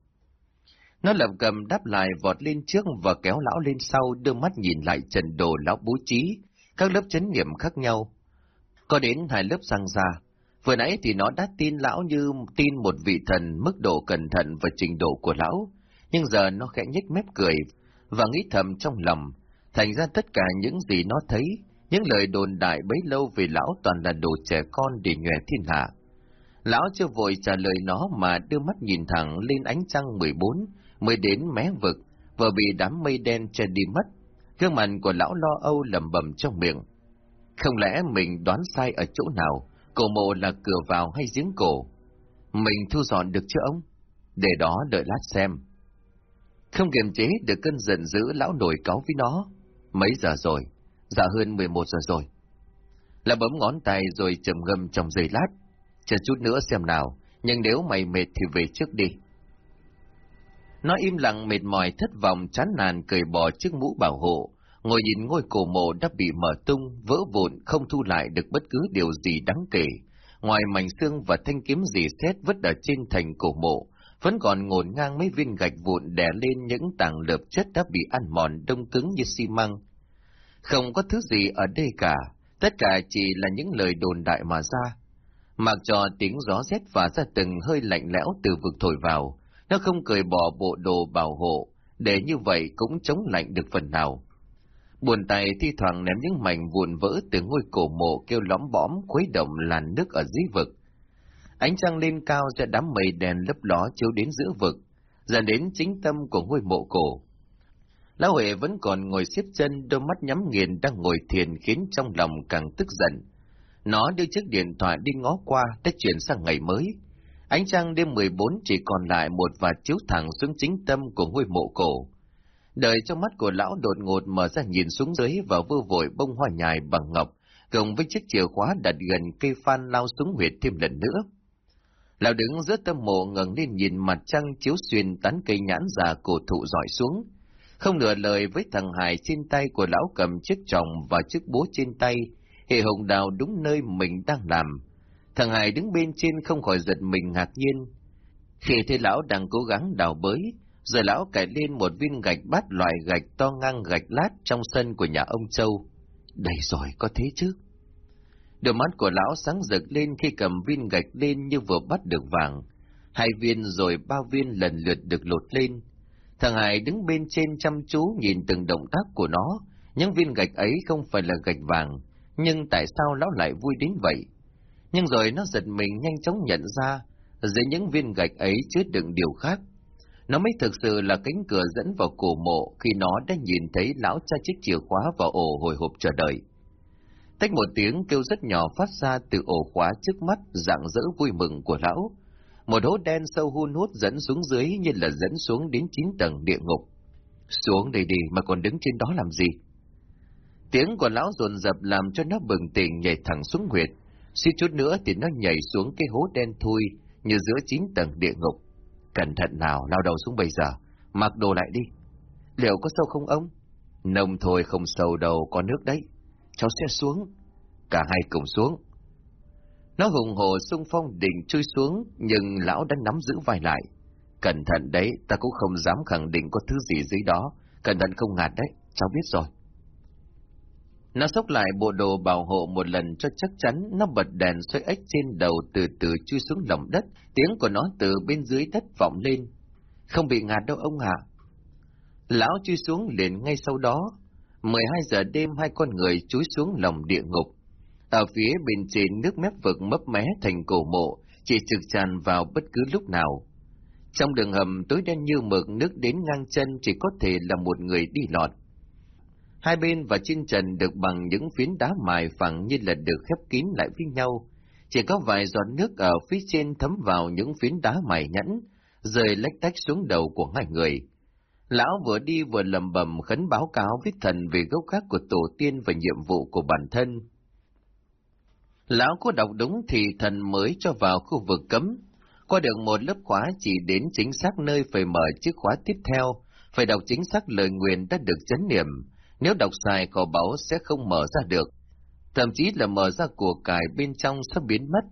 Nó lầm cầm đáp lại vọt lên trước và kéo lão lên sau đưa mắt nhìn lại trần đồ lão bố trí, các lớp chấn nghiệm khác nhau. Có đến hai lớp răng ra, vừa nãy thì nó đã tin lão như tin một vị thần mức độ cẩn thận và trình độ của lão, nhưng giờ nó khẽ nhếch mép cười và nghĩ thầm trong lòng, thành ra tất cả những gì nó thấy, những lời đồn đại bấy lâu về lão toàn là đồ trẻ con để nhòe thiên hạ. Lão chưa vội trả lời nó mà đưa mắt nhìn thẳng lên ánh trăng 14, mới đến mé vực, vừa bị đám mây đen che đi mất. Gương mặt của lão lo âu lầm bầm trong miệng. Không lẽ mình đoán sai ở chỗ nào, cổ mộ là cửa vào hay giếng cổ? Mình thu dọn được chưa ông? Để đó đợi lát xem. Không kiềm chế được cơn giận dữ lão nổi cáu với nó. Mấy giờ rồi? Dạ hơn 11 giờ rồi. Là bấm ngón tay rồi trầm ngâm trong giây lát. Chờ chút nữa xem nào, nhưng nếu mày mệt thì về trước đi. Nó im lặng mệt mỏi thất vọng chán nản cởi bỏ chiếc mũ bảo hộ, ngồi nhìn ngôi cổ mộ đã bị mở tung, vỡ vụn, không thu lại được bất cứ điều gì đáng kể. Ngoài mảnh xương và thanh kiếm dì xét vứt ở trên thành cổ mộ, vẫn còn ngổn ngang mấy viên gạch vụn đè lên những tảng lợp chất đã bị ăn mòn đông cứng như xi măng. Không có thứ gì ở đây cả, tất cả chỉ là những lời đồn đại mà ra. Mặc cho tiếng gió rét và ra từng hơi lạnh lẽo từ vực thổi vào, nó không cười bỏ bộ đồ bảo hộ, để như vậy cũng chống lạnh được phần nào. Buồn tay thi thoảng ném những mảnh vụn vỡ từ ngôi cổ mộ kêu lõm bõm khuấy động làn nước ở dưới vực. Ánh trăng lên cao ra đám mây đèn lấp ló chiếu đến giữa vực, dần đến chính tâm của ngôi mộ cổ. Lão Huệ vẫn còn ngồi xếp chân, đôi mắt nhắm nghiền đang ngồi thiền khiến trong lòng càng tức giận. Nó đưa chiếc điện thoại đi ngó qua, đã chuyển sang ngày mới. Ánh trăng đêm 14 chỉ còn lại một và chiếu thẳng xuống chính tâm của ngôi mộ cổ. Đời trong mắt của lão đột ngột mở ra nhìn xuống dưới và vơ vội bông hoa nhài bằng ngọc, cùng với chiếc chìa khóa đặt gần cây phan lao xuống huyệt thêm lần nữa. Lão đứng giữa tâm mộ ngẩng lên nhìn mặt trăng chiếu xuyên tán cây nhãn già cổ thụ dọi xuống. Không nửa lời với thằng Hải trên tay của lão cầm chiếc chồng và chiếc búa trên tay, hệ hồng đào đúng nơi mình đang làm. Thằng Hải đứng bên trên không khỏi giật mình ngạc nhiên. Khi thấy lão đang cố gắng đào bới, rồi lão cải lên một viên gạch bát loại gạch to ngang gạch lát trong sân của nhà ông Châu. đầy rồi, có thế chứ? Đôi mắt của lão sáng rực lên khi cầm viên gạch lên như vừa bắt được vàng. Hai viên rồi ba viên lần lượt được lột lên. Thằng Hải đứng bên trên chăm chú nhìn từng động tác của nó. Những viên gạch ấy không phải là gạch vàng, nhưng tại sao lão lại vui đến vậy? Nhưng rồi nó giật mình nhanh chóng nhận ra, dưới những viên gạch ấy chứa đựng điều khác. Nó mới thực sự là cánh cửa dẫn vào cổ mộ khi nó đã nhìn thấy lão cha chiếc chìa khóa vào ổ hồi hộp chờ đợi. Tách một tiếng kêu rất nhỏ phát ra từ ổ khóa trước mắt dạng dỡ vui mừng của lão. Một hố đen sâu hun hút dẫn xuống dưới như là dẫn xuống đến chín tầng địa ngục. Xuống đây đi mà còn đứng trên đó làm gì? Tiếng của lão dồn dập làm cho nó bừng tỉnh nhảy thẳng xuống huyệt. Suýt chút nữa thì nó nhảy xuống cái hố đen thui như giữa chín tầng địa ngục. Cẩn thận nào, lao đầu xuống bây giờ. Mặc đồ lại đi. Liệu có sâu không ông? Nông thôi không sâu đâu, có nước đấy. Cháu sẽ xuống. Cả hai cùng xuống. Nó hùng hồ xung phong định chui xuống, nhưng lão đã nắm giữ vai lại. Cẩn thận đấy, ta cũng không dám khẳng định có thứ gì dưới đó. Cẩn thận không ngạt đấy, cháu biết rồi. Nó xốc lại bộ đồ bảo hộ một lần cho chắc chắn, nó bật đèn xoay ếch trên đầu từ từ chui xuống lòng đất, tiếng của nó từ bên dưới thất vọng lên. Không bị ngạt đâu ông ạ. Lão chui xuống liền ngay sau đó. 12 giờ đêm hai con người chui xuống lòng địa ngục. Ở phía bên trên nước mép vực mấp mé thành cổ mộ, chỉ trực tràn vào bất cứ lúc nào. Trong đường hầm tối đen như mực nước đến ngang chân chỉ có thể là một người đi lọt. Hai bên và trên trần được bằng những phiến đá mài phẳng như là được khép kín lại với nhau. Chỉ có vài giọt nước ở phía trên thấm vào những phiến đá mài nhẫn, rơi lách tách xuống đầu của hai người. Lão vừa đi vừa lầm bầm khấn báo cáo với thần về gốc gác của tổ tiên và nhiệm vụ của bản thân. Lão có đọc đúng thì thần mới cho vào khu vực cấm. Qua được một lớp khóa chỉ đến chính xác nơi phải mở chiếc khóa tiếp theo, phải đọc chính xác lời nguyện đã được chấn niệm, nếu đọc sai kho báu sẽ không mở ra được. Thậm chí là mở ra của cải bên trong sắp biến mất.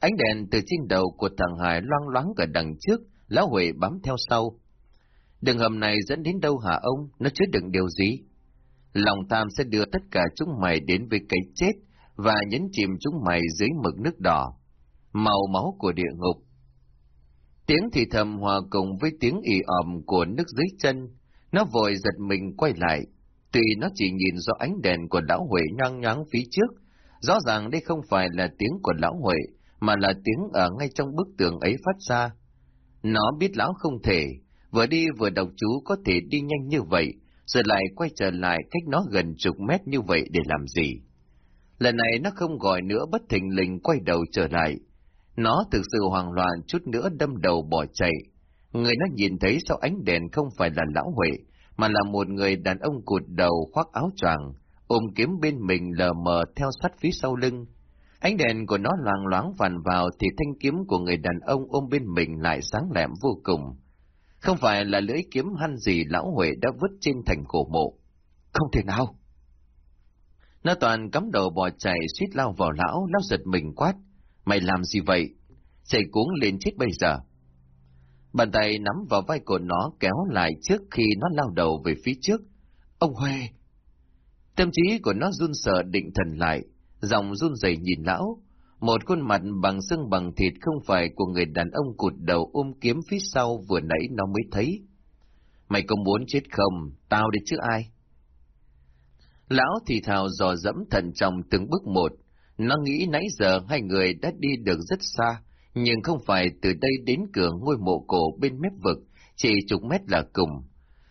Ánh đèn từ trên đầu của thằng Hải loang loáng ở đằng trước, lão Huệ bám theo sau. Đường hầm này dẫn đến đâu hả ông? Nó chứa đựng điều gì? Lòng tham sẽ đưa tất cả chúng mày đến với cái chết và nhấn chìm chúng mày dưới mực nước đỏ, màu máu của địa ngục. Tiếng thì thầm hòa cùng với tiếng ì ẩm của nước dưới chân, nó vội giật mình quay lại, Tuy nó chỉ nhìn do ánh đèn của lão Huệ nhoang nhoáng phía trước, rõ ràng đây không phải là tiếng của lão Huệ, mà là tiếng ở ngay trong bức tường ấy phát ra. Nó biết lão không thể, vừa đi vừa đọc chú có thể đi nhanh như vậy, rồi lại quay trở lại cách nó gần chục mét như vậy để làm gì. Lần này nó không gọi nữa bất thình lình quay đầu trở lại. Nó thực sự hoang loạn chút nữa đâm đầu bỏ chạy. Người nó nhìn thấy sau ánh đèn không phải là lão Huệ, mà là một người đàn ông cụt đầu khoác áo choàng, ôm kiếm bên mình lờ mờ theo sát phía sau lưng. Ánh đèn của nó loang loáng vằn vào thì thanh kiếm của người đàn ông ôm bên mình lại sáng lẹm vô cùng. Không phải là lưỡi kiếm hăn gì lão Huệ đã vứt trên thành cổ mộ. Không thể nào. Nó toàn cắm đầu bò chạy suýt lao vào lão, lão giật mình quát. Mày làm gì vậy? Chạy cuống lên chết bây giờ. Bàn tay nắm vào vai của nó kéo lại trước khi nó lao đầu về phía trước. Ông huê, Tâm trí của nó run sợ định thần lại, giọng run rẩy nhìn lão. Một khuôn mặt bằng xương bằng thịt không phải của người đàn ông cụt đầu ôm kiếm phía sau vừa nãy nó mới thấy. Mày có muốn chết không? Tao đi chứ ai? Lão thì thào dò dẫm thận trọng từng bước một. Nó nghĩ nãy giờ hai người đã đi được rất xa, nhưng không phải từ đây đến cửa ngôi mộ cổ bên mép vực, chỉ chục mét là cùng.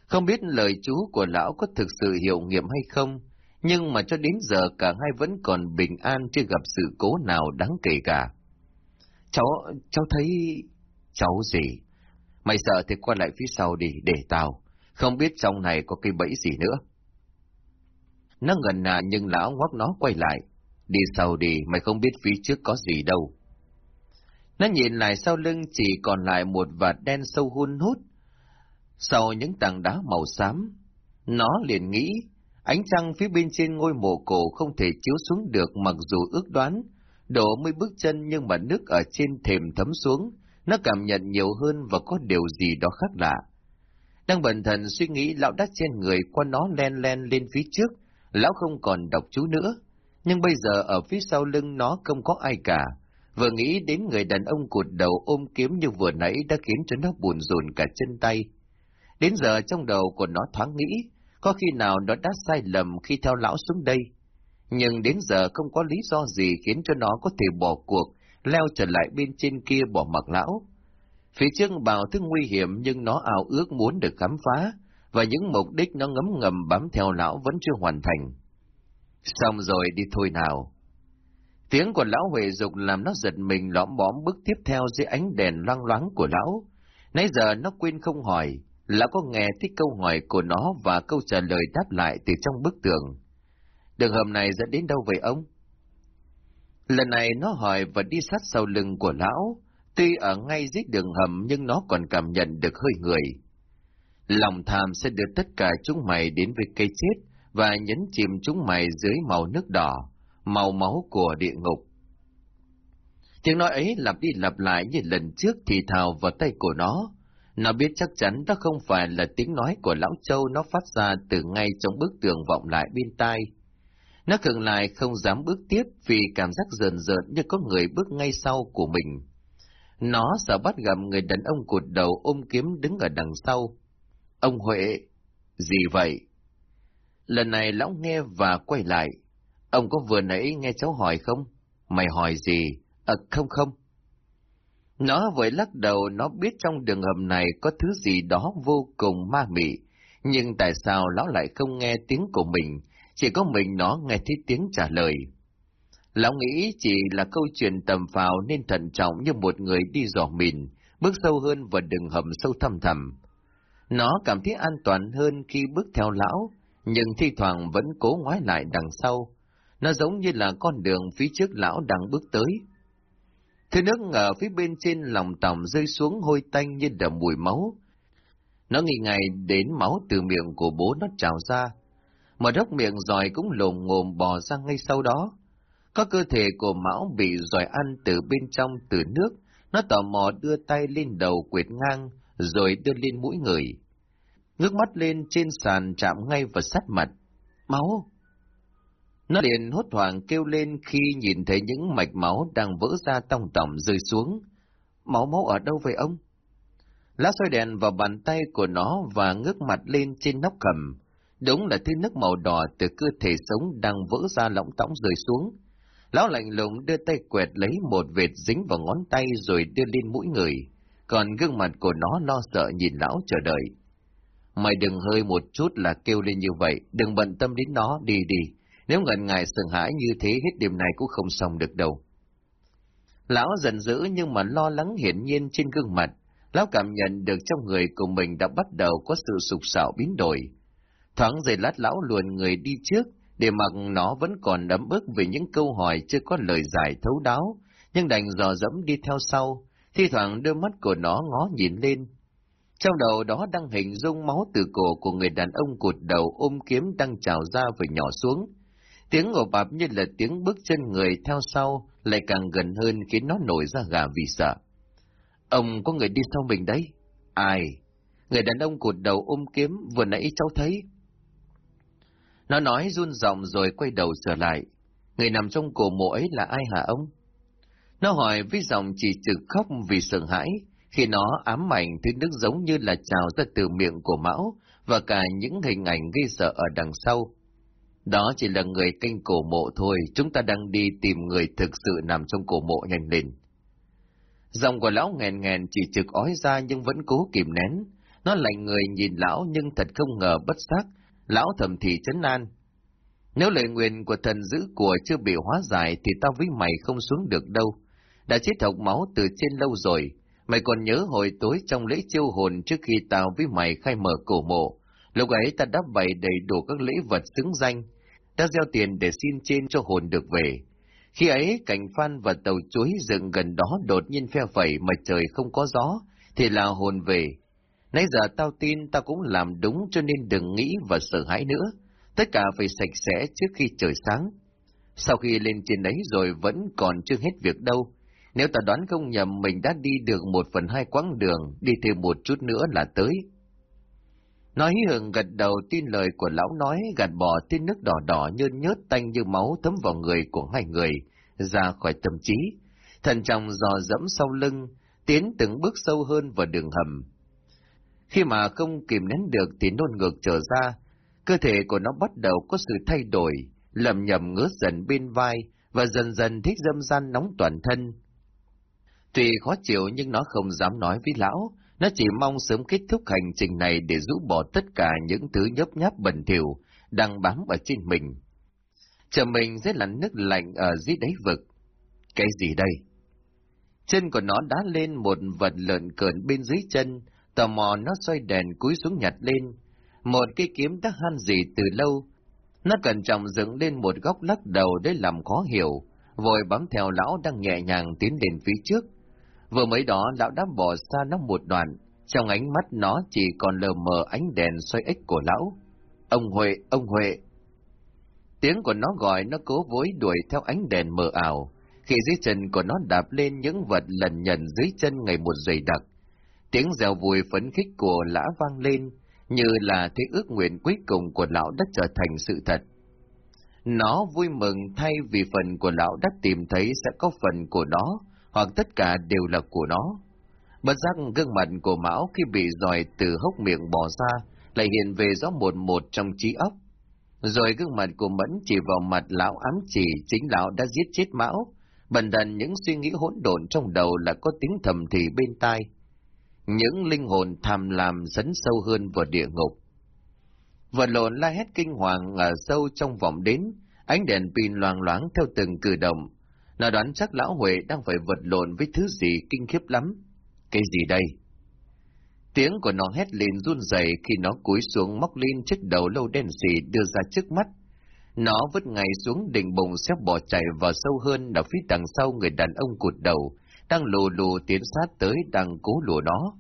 Không biết lời chú của lão có thực sự hiệu nghiệm hay không, nhưng mà cho đến giờ cả hai vẫn còn bình an chưa gặp sự cố nào đáng kể cả. Cháu, cháu thấy... Cháu gì? Mày sợ thì qua lại phía sau đi, để tao. Không biết trong này có cây bẫy gì nữa. Nó ngần nà nhưng lão ngoắc nó quay lại. Đi sau đi, mày không biết phía trước có gì đâu. Nó nhìn lại sau lưng chỉ còn lại một vạt đen sâu hun hút. Sau những tảng đá màu xám, nó liền nghĩ, ánh trăng phía bên trên ngôi mộ cổ không thể chiếu xuống được mặc dù ước đoán, đổ mươi bước chân nhưng mà nước ở trên thềm thấm xuống, nó cảm nhận nhiều hơn và có điều gì đó khác lạ. Đang bần thần suy nghĩ lão đắt trên người qua nó len len lên phía trước, lão không còn đọc chú nữa, nhưng bây giờ ở phía sau lưng nó không có ai cả. Vừa nghĩ đến người đàn ông cụt đầu ôm kiếm như vừa nãy đã khiến cho nó buồn rùn cả chân tay. Đến giờ trong đầu của nó thoáng nghĩ, có khi nào nó đã sai lầm khi theo lão xuống đây. Nhưng đến giờ không có lý do gì khiến cho nó có thể bỏ cuộc, leo trở lại bên trên kia bỏ mặc lão. Phía trước bào thức nguy hiểm nhưng nó ảo ước muốn được khám phá, và những mục đích nó ngấm ngầm bám theo lão vẫn chưa hoàn thành. Xong rồi đi thôi nào. Tiếng của lão Huệ Dục làm nó giật mình lõm bóm bước tiếp theo dưới ánh đèn loang loáng của lão. Nãy giờ nó quên không hỏi, lão có nghe thích câu hỏi của nó và câu trả lời đáp lại từ trong bức tường. Đường hầm này dẫn đến đâu vậy ông? Lần này nó hỏi và đi sát sau lưng của lão, tuy ở ngay dưới đường hầm nhưng nó còn cảm nhận được hơi người. Lòng tham sẽ đưa tất cả chúng mày đến với cây chết và nhấn chìm chúng mày dưới màu nước đỏ, màu máu của địa ngục. Tiếng nói ấy lặp đi lặp lại như lần trước thì thào vào tay của nó. Nó biết chắc chắn đó không phải là tiếng nói của Lão Châu nó phát ra từ ngay trong bức tường vọng lại bên tai. Nó cường lại không dám bước tiếp vì cảm giác rờn rợn như có người bước ngay sau của mình. Nó sợ bắt gặp người đàn ông cụt đầu ôm kiếm đứng ở đằng sau. Ông Huệ, gì vậy? Lần này lão nghe và quay lại. Ông có vừa nãy nghe cháu hỏi không? Mày hỏi gì? À, không không. Nó với lắc đầu, nó biết trong đường hầm này có thứ gì đó vô cùng ma mị. Nhưng tại sao lão lại không nghe tiếng của mình? Chỉ có mình nó nghe thấy tiếng trả lời. Lão nghĩ chỉ là câu chuyện tầm phào nên thận trọng như một người đi dò mìn, bước sâu hơn vào đường hầm sâu thăm thầm. Nó cảm thấy an toàn hơn khi bước theo lão, nhưng thi thoảng vẫn cố ngoái lại đằng sau. Nó giống như là con đường phía trước lão đang bước tới. Thứ nước ở phía bên trên lòng tòng rơi xuống hôi tanh như đầm mùi máu. Nó nghỉ ngày đến máu từ miệng của bố nó trào ra. Mà rốc miệng giỏi cũng lồm ngồm bò ra ngay sau đó. Có cơ thể của Mão bị giỏi ăn từ bên trong từ nước, nó tò mò đưa tay lên đầu quệt ngang, rồi đưa lên mũi người. Ngước mắt lên trên sàn chạm ngay vào sát mặt. Máu! Nó liền hốt hoảng kêu lên khi nhìn thấy những mạch máu đang vỡ ra tòng tỏng rơi xuống. Máu máu ở đâu vậy ông? Lá soi đèn vào bàn tay của nó và ngước mặt lên trên nóc cầm. Đúng là thứ nước màu đỏ từ cơ thể sống đang vỡ ra lỏng tỏng rơi xuống. Lão lạnh lùng đưa tay quẹt lấy một vệt dính vào ngón tay rồi đưa lên mũi người, còn gương mặt của nó lo sợ nhìn lão chờ đợi. Mày đừng hơi một chút là kêu lên như vậy, đừng bận tâm đến nó, đi đi. Nếu ngần ngại sợ hãi như thế hết đêm này cũng không xong được đâu. Lão giận dữ nhưng mà lo lắng hiển nhiên trên gương mặt. Lão cảm nhận được trong người của mình đã bắt đầu có sự sụp sạo biến đổi. Thoáng giây lát lão luồn người đi trước, để mặc nó vẫn còn đấm ức về những câu hỏi chưa có lời giải thấu đáo, nhưng đành dò dẫm đi theo sau, thi thoảng đôi mắt của nó ngó nhìn lên. Trong đầu đó đang hình dung máu từ cổ của người đàn ông cụt đầu ôm kiếm đang trào ra và nhỏ xuống. Tiếng ồ bạp như là tiếng bước chân người theo sau, lại càng gần hơn khiến nó nổi ra gà vì sợ. Ông có người đi sau mình đấy. Ai? Người đàn ông cụt đầu ôm kiếm vừa nãy cháu thấy. Nó nói run giọng rồi quay đầu trở lại. Người nằm trong cổ mộ ấy là ai hả ông? Nó hỏi với giọng chỉ trực khóc vì sợ hãi, khi nó ám ảnh thứ nước giống như là trào ra từ miệng của Mão và cả những hình ảnh gây sợ ở đằng sau. Đó chỉ là người canh cổ mộ thôi, chúng ta đang đi tìm người thực sự nằm trong cổ mộ nhanh lên. Giọng của lão nghèn nghèn chỉ trực ói ra nhưng vẫn cố kìm nén. Nó lạnh người nhìn lão nhưng thật không ngờ bất giác, lão thầm thì chấn an. Nếu lời nguyện của thần giữ của chưa bị hóa giải thì tao với mày không xuống được đâu. Đã chết học máu từ trên lâu rồi, mày còn nhớ hồi tối trong lễ chiêu hồn trước khi tao với mày khai mở cổ mộ. Lúc ấy ta đã bày đầy đủ các lễ vật xứng danh, ta gieo tiền để xin trên cho hồn được về. Khi ấy, cảnh phan và tàu chuối dựng gần đó đột nhiên phe phẩy mà trời không có gió, thì là hồn về. Nãy giờ tao tin tao cũng làm đúng cho nên đừng nghĩ và sợ hãi nữa. Tất cả phải sạch sẽ trước khi trời sáng. Sau khi lên trên đấy rồi vẫn còn chưa hết việc đâu. Nếu ta đoán không nhầm mình đã đi được một phần hai quãng đường, đi thêm một chút nữa là tới. Nói hưởng gật đầu tin lời của lão nói gạt bỏ tin nước đỏ đỏ nhơn nhớt tanh như máu thấm vào người của hai người, ra khỏi tâm trí. Thần trọng dò dẫm sau lưng, tiến từng bước sâu hơn vào đường hầm. Khi mà không kìm nén được thì nôn ngược trở ra, cơ thể của nó bắt đầu có sự thay đổi, lầm nhầm ngứa dần bên vai và dần dần thích dâm gian nóng toàn thân. Tuy khó chịu nhưng nó không dám nói với lão, nó chỉ mong sớm kết thúc hành trình này để rũ bỏ tất cả những thứ nhấp nháp bẩn thỉu đang bám ở trên mình. Chờ mình rất là nước lạnh ở dưới đáy vực. Cái gì đây? Chân của nó đá lên một vật lợn cờn bên dưới chân, tò mò nó xoay đèn cúi xuống nhặt lên. Một cây kiếm đã han gì từ lâu. Nó cẩn trọng dựng lên một góc lắc đầu để làm khó hiểu, vội bám theo lão đang nhẹ nhàng tiến đến phía trước Vừa mới đó lão đã bỏ xa nó một đoạn, trong ánh mắt nó chỉ còn lờ mờ ánh đèn xoay ếch của lão. Ông Huệ, ông Huệ! Tiếng của nó gọi nó cố vối đuổi theo ánh đèn mờ ảo, khi dưới chân của nó đạp lên những vật lần nhận dưới chân ngày một dày đặc. Tiếng rèo vùi phấn khích của lã vang lên, như là thế ước nguyện cuối cùng của lão đã trở thành sự thật. Nó vui mừng thay vì phần của lão đã tìm thấy sẽ có phần của nó, hoặc tất cả đều là của nó. Bất giác gương mặt của Mão khi bị dòi từ hốc miệng bỏ ra, lại hiện về rõ một một trong trí óc. Rồi gương mặt của Mẫn chỉ vào mặt lão ám chỉ chính lão đã giết chết Mão, bần đần những suy nghĩ hỗn độn trong đầu là có tiếng thầm thì bên tai. Những linh hồn tham lam dấn sâu hơn vào địa ngục. Vật lộn la hét kinh hoàng ở sâu trong vòng đến, ánh đèn pin loang loáng theo từng cử động, nó đoán chắc lão Huệ đang phải vật lộn với thứ gì kinh khiếp lắm. Cái gì đây? Tiếng của nó hét lên run rẩy khi nó cúi xuống móc lên chiếc đầu lâu đen xì đưa ra trước mắt. Nó vứt ngay xuống đỉnh bụng xếp bỏ chạy vào sâu hơn ở phía đằng sau người đàn ông cụt đầu, đang lù lù tiến sát tới đang cố lùa nó.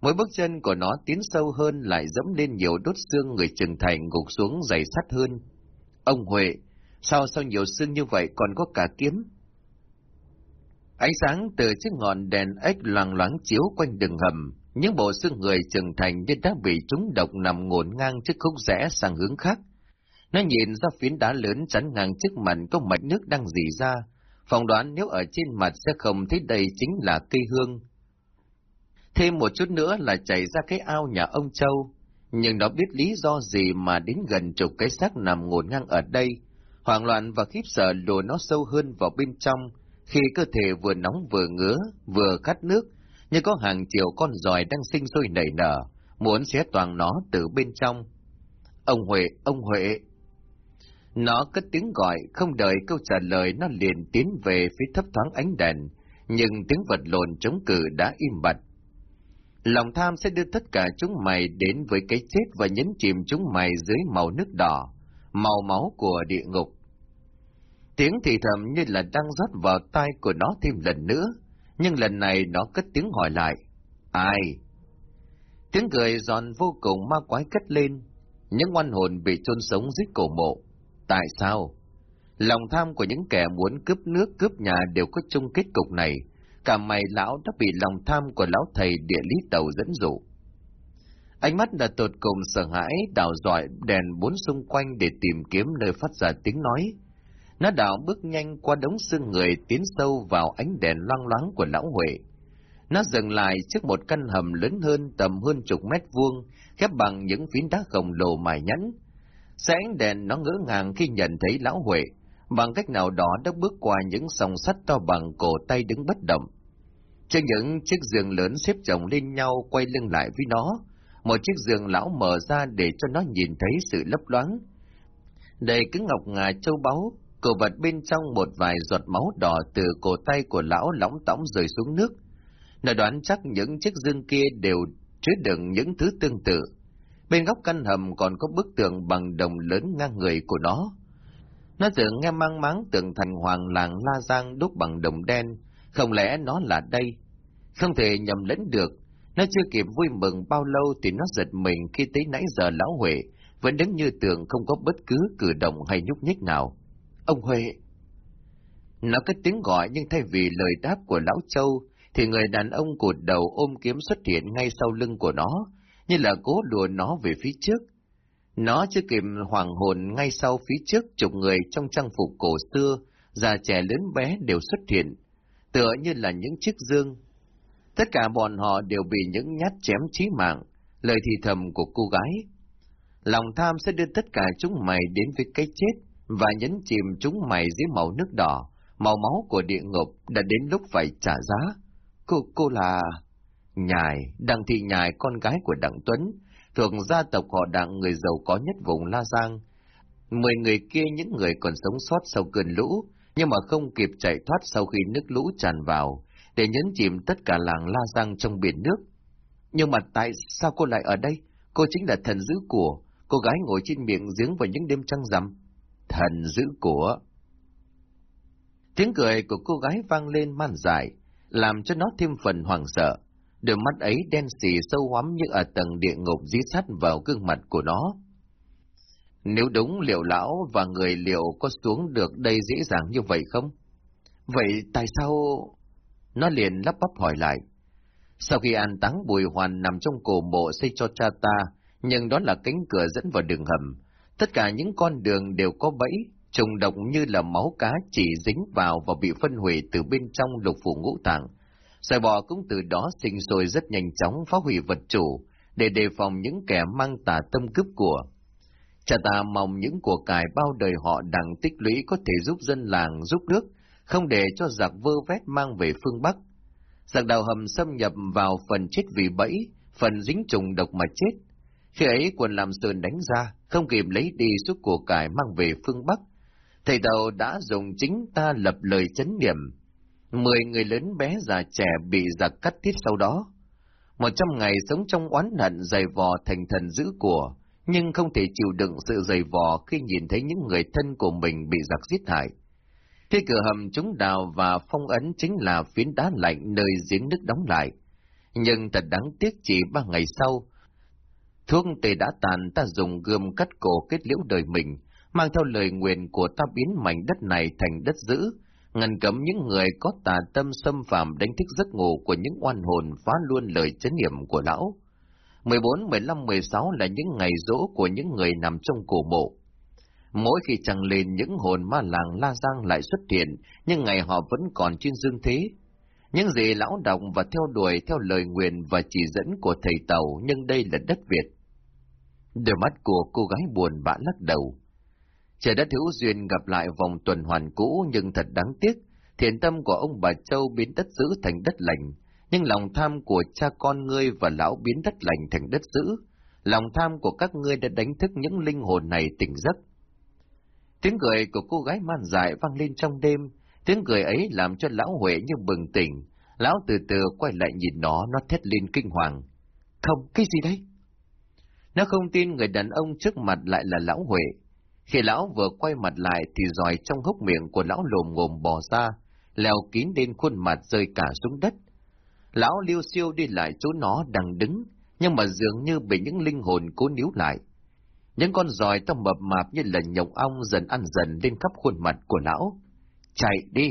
Mỗi bước chân của nó tiến sâu hơn lại dẫm lên nhiều đốt xương người trưởng thành gục xuống dày sắt hơn. Ông Huệ, sao sao nhiều xương như vậy còn có cả kiếm? Ánh sáng từ chiếc ngọn đèn ếch loang loáng chiếu quanh đường hầm, những bộ xương người trưởng thành như đã bị trúng độc nằm ngổn ngang trước khúc rẽ sang hướng khác. Nó nhìn ra phiến đá lớn chắn ngang trước mặt có mạch nước đang dì ra, phỏng đoán nếu ở trên mặt sẽ không thấy đây chính là cây hương. Thêm một chút nữa là chảy ra cái ao nhà ông Châu, nhưng nó biết lý do gì mà đến gần chục cái xác nằm ngổn ngang ở đây, hoảng loạn và khiếp sợ lùa nó sâu hơn vào bên trong, khi cơ thể vừa nóng vừa ngứa, vừa khát nước, như có hàng triệu con giòi đang sinh sôi nảy nở, muốn xé toàn nó từ bên trong. Ông Huệ, ông Huệ! Nó cất tiếng gọi, không đợi câu trả lời nó liền tiến về phía thấp thoáng ánh đèn, nhưng tiếng vật lộn chống cự đã im bặt. Lòng tham sẽ đưa tất cả chúng mày đến với cái chết và nhấn chìm chúng mày dưới màu nước đỏ, màu máu của địa ngục. Tiếng thì thầm như là đang rót vào tai của nó thêm lần nữa, nhưng lần này nó cất tiếng hỏi lại. Ai? Tiếng cười giòn vô cùng ma quái cất lên, những oan hồn bị chôn sống dưới cổ mộ. Tại sao? Lòng tham của những kẻ muốn cướp nước cướp nhà đều có chung kết cục này. Cả mày lão đã bị lòng tham của lão thầy địa lý tàu dẫn dụ. Ánh mắt là tột cùng sợ hãi, đào dọi đèn bốn xung quanh để tìm kiếm nơi phát ra tiếng nói. Nó đảo bước nhanh qua đống xương người tiến sâu vào ánh đèn loang loáng của lão Huệ. Nó dừng lại trước một căn hầm lớn hơn tầm hơn chục mét vuông, khép bằng những phiến đá khổng lồ mài nhẵn. Sáng đèn nó ngỡ ngàng khi nhận thấy lão Huệ, bằng cách nào đó đã bước qua những sòng sắt to bằng cổ tay đứng bất động. Trên những chiếc giường lớn xếp chồng lên nhau quay lưng lại với nó, một chiếc giường lão mở ra để cho nó nhìn thấy sự lấp loáng. Đầy cứng ngọc ngà châu báu, cổ vật bên trong một vài giọt máu đỏ từ cổ tay của lão lóng tõng rơi xuống nước. Nó đoán chắc những chiếc dương kia đều chứa đựng những thứ tương tự. Bên góc căn hầm còn có bức tường bằng đồng lớn ngang người của nó. Nó tưởng nghe mang máng tượng thành hoàng làng La Giang đúc bằng đồng đen, không lẽ nó là đây? Không thể nhầm lẫn được, nó chưa kịp vui mừng bao lâu thì nó giật mình khi thấy nãy giờ lão Huệ vẫn đứng như tường không có bất cứ cử động hay nhúc nhích nào. Ông Huệ! Nó cất tiếng gọi nhưng thay vì lời đáp của lão Châu thì người đàn ông cụt đầu ôm kiếm xuất hiện ngay sau lưng của nó, như là cố đùa nó về phía trước. Nó chưa kịp hoàng hồn ngay sau phía trước chục người trong trang phục cổ xưa, già trẻ lớn bé đều xuất hiện, tựa như là những chiếc dương. Tất cả bọn họ đều bị những nhát chém chí mạng, lời thì thầm của cô gái. Lòng tham sẽ đưa tất cả chúng mày đến với cái chết và nhấn chìm chúng mày dưới màu nước đỏ, màu máu của địa ngục đã đến lúc phải trả giá. Cô, cô là... Nhài, Đặng Thị Nhài, con gái của Đặng Tuấn, thuộc gia tộc họ Đặng người giàu có nhất vùng La Giang. Mười người kia những người còn sống sót sau cơn lũ, nhưng mà không kịp chạy thoát sau khi nước lũ tràn vào, để nhấn chìm tất cả làng La Giang trong biển nước. Nhưng mà tại sao cô lại ở đây? Cô chính là thần giữ của, cô gái ngồi trên miệng giếng vào những đêm trăng rằm. Thần giữ của. Tiếng cười của cô gái vang lên man dại, làm cho nó thêm phần hoảng sợ. Đôi mắt ấy đen xì sâu hoắm như ở tầng địa ngục dí sát vào gương mặt của nó. Nếu đúng liệu lão và người liệu có xuống được đây dễ dàng như vậy không? Vậy tại sao... Nó liền lắp bắp hỏi lại. Sau khi an táng bùi hoàn nằm trong cổ mộ xây cho cha ta, nhưng đó là cánh cửa dẫn vào đường hầm. Tất cả những con đường đều có bẫy, trùng độc như là máu cá chỉ dính vào và bị phân hủy từ bên trong lục phủ ngũ tạng. Sài bò cũng từ đó sinh sôi rất nhanh chóng phá hủy vật chủ, để đề phòng những kẻ mang tà tâm cướp của. Cha ta mong những của cải bao đời họ đằng tích lũy có thể giúp dân làng giúp nước, không để cho giặc vơ vét mang về phương Bắc. Giặc đào hầm xâm nhập vào phần chết vì bẫy, phần dính trùng độc mà chết. Khi ấy quần làm sơn đánh ra, không kịp lấy đi suốt của cải mang về phương Bắc. Thầy đầu đã dùng chính ta lập lời chấn điểm. Mười người lớn bé già trẻ bị giặc cắt tiết sau đó. Một trăm ngày sống trong oán hận dày vò thành thần giữ của, nhưng không thể chịu đựng sự dày vò khi nhìn thấy những người thân của mình bị giặc giết hại. Thế cửa hầm chúng đào và phong ấn chính là phiến đá lạnh nơi giếng nước đóng lại. Nhưng thật đáng tiếc chỉ ba ngày sau, thuốc tề đã tàn ta dùng gươm cắt cổ kết liễu đời mình, mang theo lời nguyện của ta biến mảnh đất này thành đất giữ, ngăn cấm những người có tà tâm xâm phạm đánh thức giấc ngủ của những oan hồn phá luôn lời chấn niệm của lão. 14, 15, 16 là những ngày rỗ của những người nằm trong cổ mộ. Mỗi khi chẳng lên những hồn ma làng La Giang lại xuất hiện, nhưng ngày họ vẫn còn trên dương thế. Những gì lão đọc và theo đuổi theo lời nguyện và chỉ dẫn của thầy Tàu, nhưng đây là đất Việt. Đôi mắt của cô gái buồn bã lắc đầu. Trời đất hữu duyên gặp lại vòng tuần hoàn cũ nhưng thật đáng tiếc, thiện tâm của ông bà Châu biến đất giữ thành đất lành, nhưng lòng tham của cha con ngươi và lão biến đất lành thành đất giữ. Lòng tham của các ngươi đã đánh thức những linh hồn này tỉnh giấc. Tiếng cười của cô gái man dại vang lên trong đêm, tiếng cười ấy làm cho lão Huệ như bừng tỉnh. Lão từ từ quay lại nhìn nó, nó thét lên kinh hoàng. Không, cái gì đấy? Nó không tin người đàn ông trước mặt lại là lão Huệ. Khi lão vừa quay mặt lại thì giỏi trong hốc miệng của lão lồm ngồm bò ra, leo kín lên khuôn mặt rơi cả xuống đất. Lão liêu siêu đi lại chỗ nó đang đứng, nhưng mà dường như bị những linh hồn cố níu lại. Những con giòi to mập mạp như là nhộng ong dần ăn dần lên khắp khuôn mặt của lão. Chạy đi!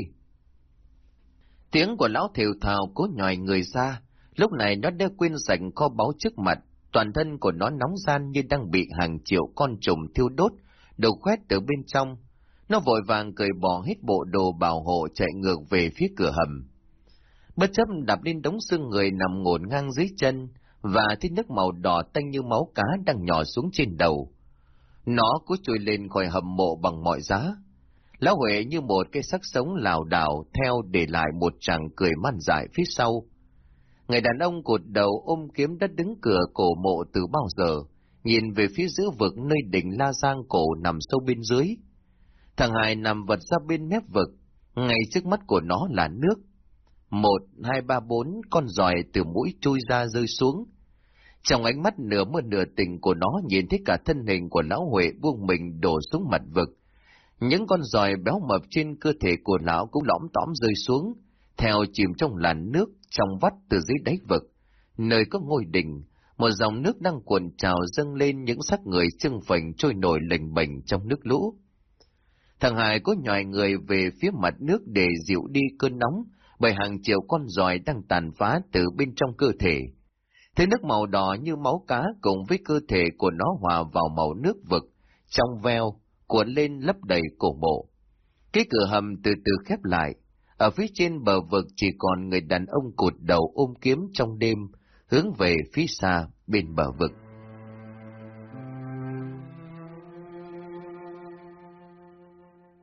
Tiếng của lão thều thào cố nhòi người ra, lúc này nó đã quên sạch kho báu trước mặt, toàn thân của nó nóng gian như đang bị hàng triệu con trùng thiêu đốt, đầu khoét từ bên trong. Nó vội vàng cởi bỏ hết bộ đồ bảo hộ chạy ngược về phía cửa hầm. Bất chấp đạp lên đống xương người nằm ngổn ngang dưới chân, và thấy nước màu đỏ tanh như máu cá đang nhỏ xuống trên đầu. Nó cố trôi lên khỏi hầm mộ bằng mọi giá. Lão Huệ như một cái sắc sống lào đảo theo để lại một chàng cười man dại phía sau. Người đàn ông cột đầu ôm kiếm đất đứng cửa cổ mộ từ bao giờ, nhìn về phía giữa vực nơi đỉnh La Giang cổ nằm sâu bên dưới. Thằng Hải nằm vật ra bên mép vực, ngay trước mắt của nó là nước. Một, hai, ba, bốn, con giòi từ mũi chui ra rơi xuống. Trong ánh mắt nửa mơ nửa tình của nó nhìn thấy cả thân hình của lão Huệ buông mình đổ xuống mặt vực. Những con giòi béo mập trên cơ thể của lão cũng lõm tóm rơi xuống, theo chìm trong làn nước trong vắt từ dưới đáy vực, nơi có ngôi đỉnh, một dòng nước đang cuộn trào dâng lên những xác người trưng phình trôi nổi lềnh bềnh trong nước lũ. Thằng Hải có nhòi người về phía mặt nước để dịu đi cơn nóng, bởi hàng triệu con giòi đang tàn phá từ bên trong cơ thể. Thế nước màu đỏ như máu cá cùng với cơ thể của nó hòa vào màu nước vực, trong veo, cuộn lên lấp đầy cổ mộ. Cái cửa hầm từ từ khép lại, ở phía trên bờ vực chỉ còn người đàn ông cụt đầu ôm kiếm trong đêm, hướng về phía xa bên bờ vực.